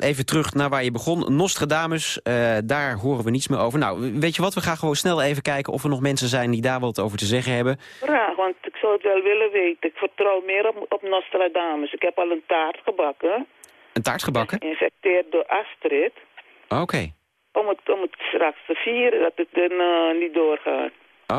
even terug naar waar je begon. Nostradamus, eh, daar horen we niets meer over. Nou, weet je wat, we gaan gewoon snel even kijken of er nog mensen zijn die daar wat over te zeggen hebben. Vraag, want ik zou het wel willen weten. Ik vertrouw meer op, op Nostradamus. Ik heb al een taart gebakken. Een taart gebakken? Geïnfecteerd door Astrid. Oké, Om het, om het straks te vieren, dat het dan eh, niet doorgaat.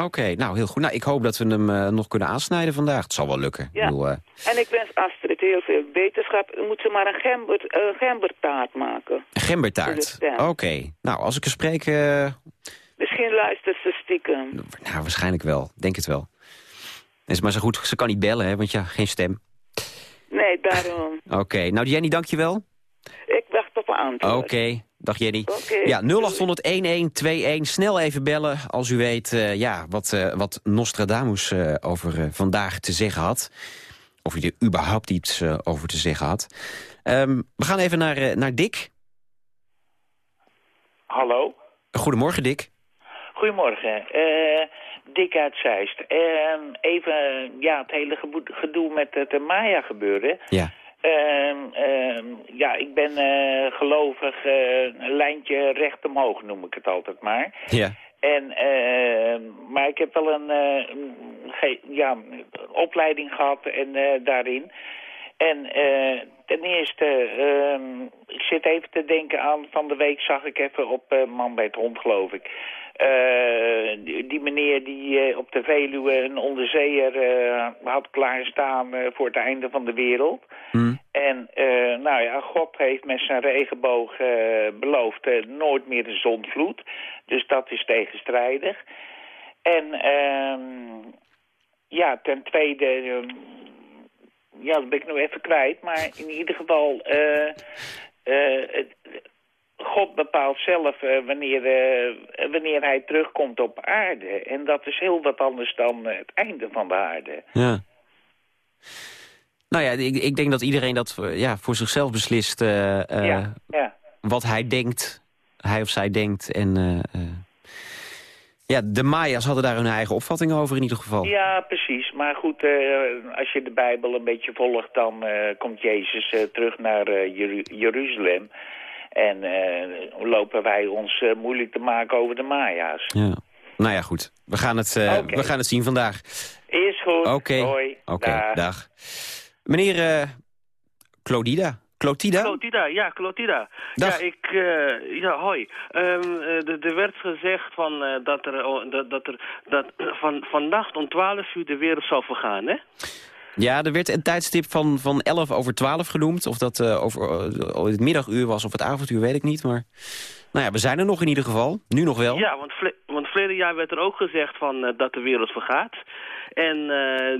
Oké. Nou, heel goed. Nou, ik hoop dat we hem eh, nog kunnen aansnijden vandaag. Het zal wel lukken. Ja. Ik bedoel, eh, En ik wens Astrid heel veel beterschap. Dan moet ze maar een, gember, gembertaart maken. een gembertaart. Oké. Nou, als ik er spreek, eh, Misschien luistert ze stiekem. nou, waarschijnlijk wel. Denk het wel. Is maar zo goed, ze kan niet bellen, hè, want ja, geen stem. Nee, daarom. Oké, nou Jenny, dankjewel. ik wacht op een antwoord. Oké, dag Jenny. Oké, Ja, 0800-1121. Snel even bellen als u weet eh, ja, wat, eh, wat Nostradamus eh, over vandaag te zeggen had. Of hij er überhaupt iets over te zeggen had. Ehm, we gaan even naar, eh, naar Dick. Hallo? Goedemorgen, Dick. Goedemorgen. Eh Dick uit Zeist. Ehm, even, ja, het hele gedoe met het Maya gebeuren. Ja. Ehm, ehm, ja, ik ben eh, gelovig, eh, een lijntje recht omhoog noem ik het altijd maar. Ja. En, ehm, maar ik heb wel een, eh, ja, opleiding gehad en eh, daarin. En eh, ten eerste, ik zit even te denken aan, van de week zag ik even op Man bij het Hond geloof ik. Eh, die, die meneer die eh, op de Veluwe een onderzeeër eh, had klaarstaan voor het einde van de wereld. En eh, nou ja, God heeft met zijn regenboog beloofd nooit meer een zondvloed. Dus dat is tegenstrijdig. En ehm, ja, ten tweede, ehm, ja, dat ben ik nu even kwijt. Maar in ieder geval, het- God bepaalt zelf eh, wanneer, eh, wanneer hij terugkomt op aarde. En dat is heel wat anders dan het einde van de aarde. Ja. Nou ja, ik, ik denk dat iedereen dat eh, ja, voor zichzelf beslist... Ja, ja. wat hij denkt hij of zij denkt. En ja, de Maya's hadden daar hun eigen opvatting over in ieder geval. Ja, precies. Maar goed, als je de Bijbel een beetje volgt... dan komt Jezus terug naar Jeru- Jeruzalem. En eh, lopen wij ons eh, moeilijk te maken over de Maya's. Ja. Nou ja, goed. We gaan het, eh, we gaan het zien vandaag. Is goed. Oké. Hoi. Oké, Dag. dag. Meneer eh Clodida? Clotida? Clotida, ja, Clotida. Dag. Ja, ik, eh, ja, hoi. Ehm, eh, er- er werd gezegd van, eh, dat er, oh, dat, dat er, dat van, vannacht om 12 uur de wereld zal vergaan, hè? Ja, er werd een tijdstip van, van 11 over 12 genoemd. Of dat eh, over eh, het middaguur was of het avonduur, weet ik niet. Maar nou ja, we zijn er nog in ieder geval. Nu nog wel. Ja, want, want verleden jaar werd er ook gezegd van, eh, dat de wereld vergaat. En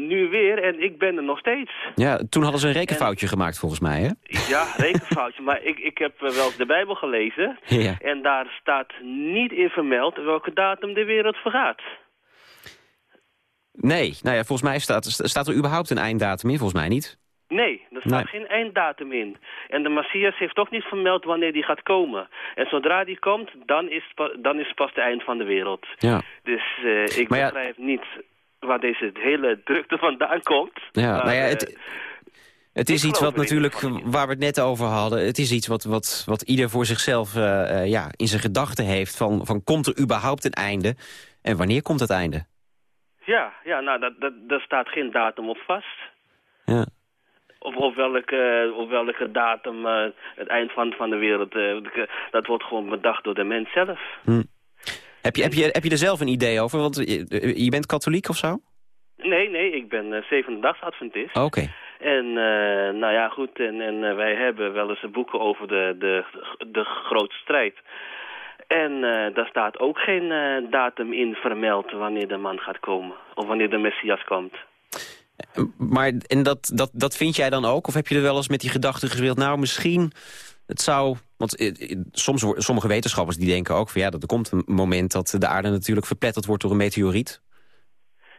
nu weer, en ik ben er nog steeds. Ja, toen hadden ze een rekenfoutje gemaakt volgens mij, hè? Ja, rekenfoutje. maar ik, ik heb wel eens de Bijbel gelezen. Ja. En daar staat niet in vermeld welke datum de wereld vergaat. Nee, nou ja, volgens mij staat, staat er überhaupt een einddatum in, volgens mij niet. Nee, er staat Nee. geen einddatum in. En de Messias heeft toch niet vermeld wanneer die gaat komen. En zodra die komt, dan is, dan is pas het eind van de wereld. Ja. Dus eh, ik Maar ja- begrijp niet waar deze hele drukte vandaan komt. Ja, Maar, nou ja, eh, het, het is iets wat natuurlijk, waar we het net over hadden... het is iets wat, wat, wat ieder voor zichzelf eh, ja, in zijn gedachten heeft... Van, van komt er überhaupt een einde en wanneer komt het einde? Ja, ja, nou, dat, dat, daar staat geen datum op vast. Ja. Op, op, welke, op welke datum eh, het eind van, van de wereld... eh, dat wordt gewoon bedacht door de mens zelf. Hm. Heb, je, heb, je, heb je er zelf een idee over? Want je, je bent katholiek of zo? Nee, nee, ik ben uh, zevendedagsadventist. Oh, Oké. En uh, nou ja, goed, en, en wij hebben wel eens boeken over de, de, de grote strijd. En uh, daar staat ook geen uh, datum in vermeld wanneer de man gaat komen. Of wanneer de Messias komt. Maar en dat, dat, dat vind jij dan ook? Of heb je er wel eens met die gedachte gespeeld... nou, misschien het zou... Want eh, soms, sommige wetenschappers die denken ook van... ja, dat er komt een moment dat de aarde natuurlijk verpletterd wordt door een meteoriet.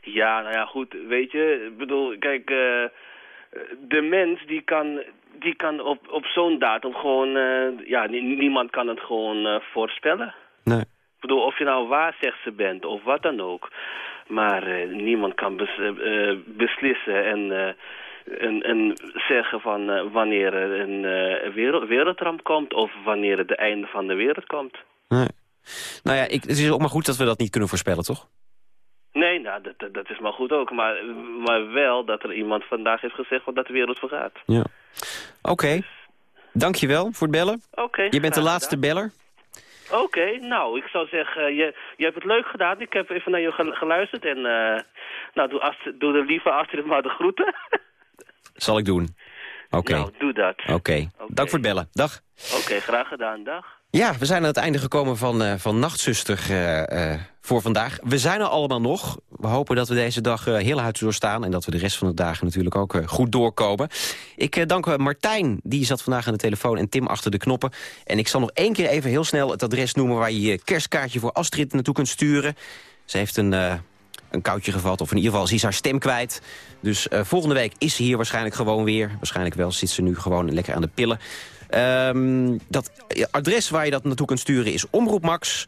Ja, nou ja, goed, weet je, ik bedoel, kijk, uh, de mens die kan, die kan op, op zo'n datum gewoon, uh, ja, niemand kan het gewoon uh, voorspellen. Nee. Ik bedoel, of je nou waarzegster bent of wat dan ook. Maar uh, niemand kan bes, beslissen en, en, en zeggen van uh, wanneer er een uh, wereld, wereldramp komt... of wanneer het de einde van de wereld komt. Nee. Nou ja, ik, het is ook maar goed dat we dat niet kunnen voorspellen, toch? Nee, nou, dat, dat is maar goed ook. Maar, maar wel dat er iemand vandaag heeft gezegd dat de wereld vergaat. Ja. Oké. Okay. Dankjewel voor het bellen. Oké. Okay, je bent de laatste gedaan. beller. Oké, okay, nou, ik zou zeggen, je, je hebt het leuk gedaan. Ik heb even naar je geluisterd en uh, nou, doe, Astrid, doe de lieve Astrid maar de groeten. Zal ik doen. Oké. Okay. Nou, doe dat. Oké, okay. dank voor het bellen. Dag. Oké, graag gedaan. Dag. Ja, we zijn aan het einde gekomen van, uh, van Nachtzuster uh, uh, voor vandaag. We zijn er allemaal nog. We hopen dat we deze dag heel hard doorstaan... en dat we de rest van de dagen natuurlijk ook goed doorkomen. Ik dank Martijn, die zat vandaag aan de telefoon... en Tim achter de knoppen. En ik zal nog één keer even heel snel het adres noemen... waar je je kerstkaartje voor Astrid naartoe kunt sturen. Ze heeft een, een koudje gevat, of in ieder geval ze is haar stem kwijt. Dus volgende week is ze hier waarschijnlijk gewoon weer. Waarschijnlijk wel zit ze nu gewoon lekker aan de pillen... Um, dat adres waar je dat naartoe kunt sturen is Omroep Max.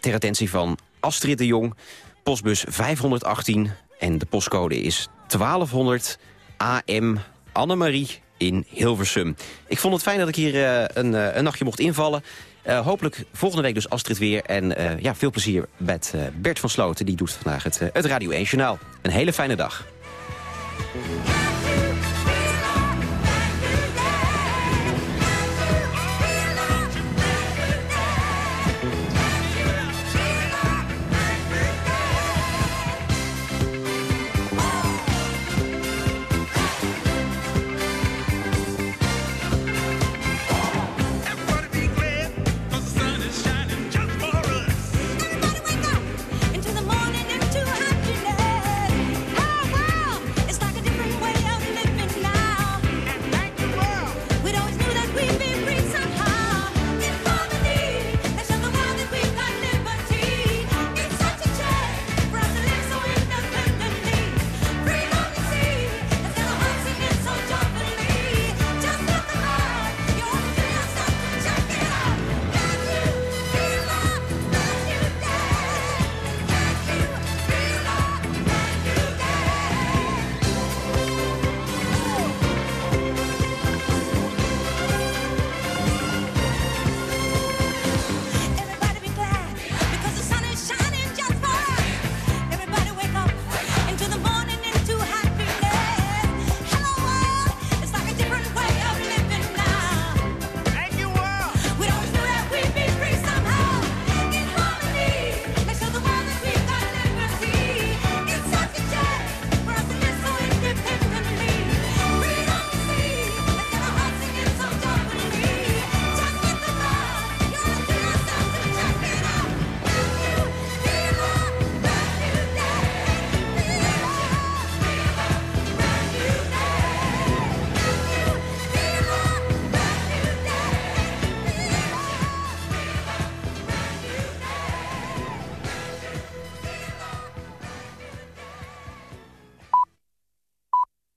Ter attentie van Astrid de Jong. Postbus 518. En de postcode is 1200 AM Annemarie in Hilversum. Ik vond het fijn dat ik hier uh, een, uh, nachtje mocht invallen. Uh, hopelijk volgende week dus Astrid weer. En ja, veel plezier met Bert van Sloten. Die doet vandaag het, het Radio 1 Journaal. Een hele fijne dag.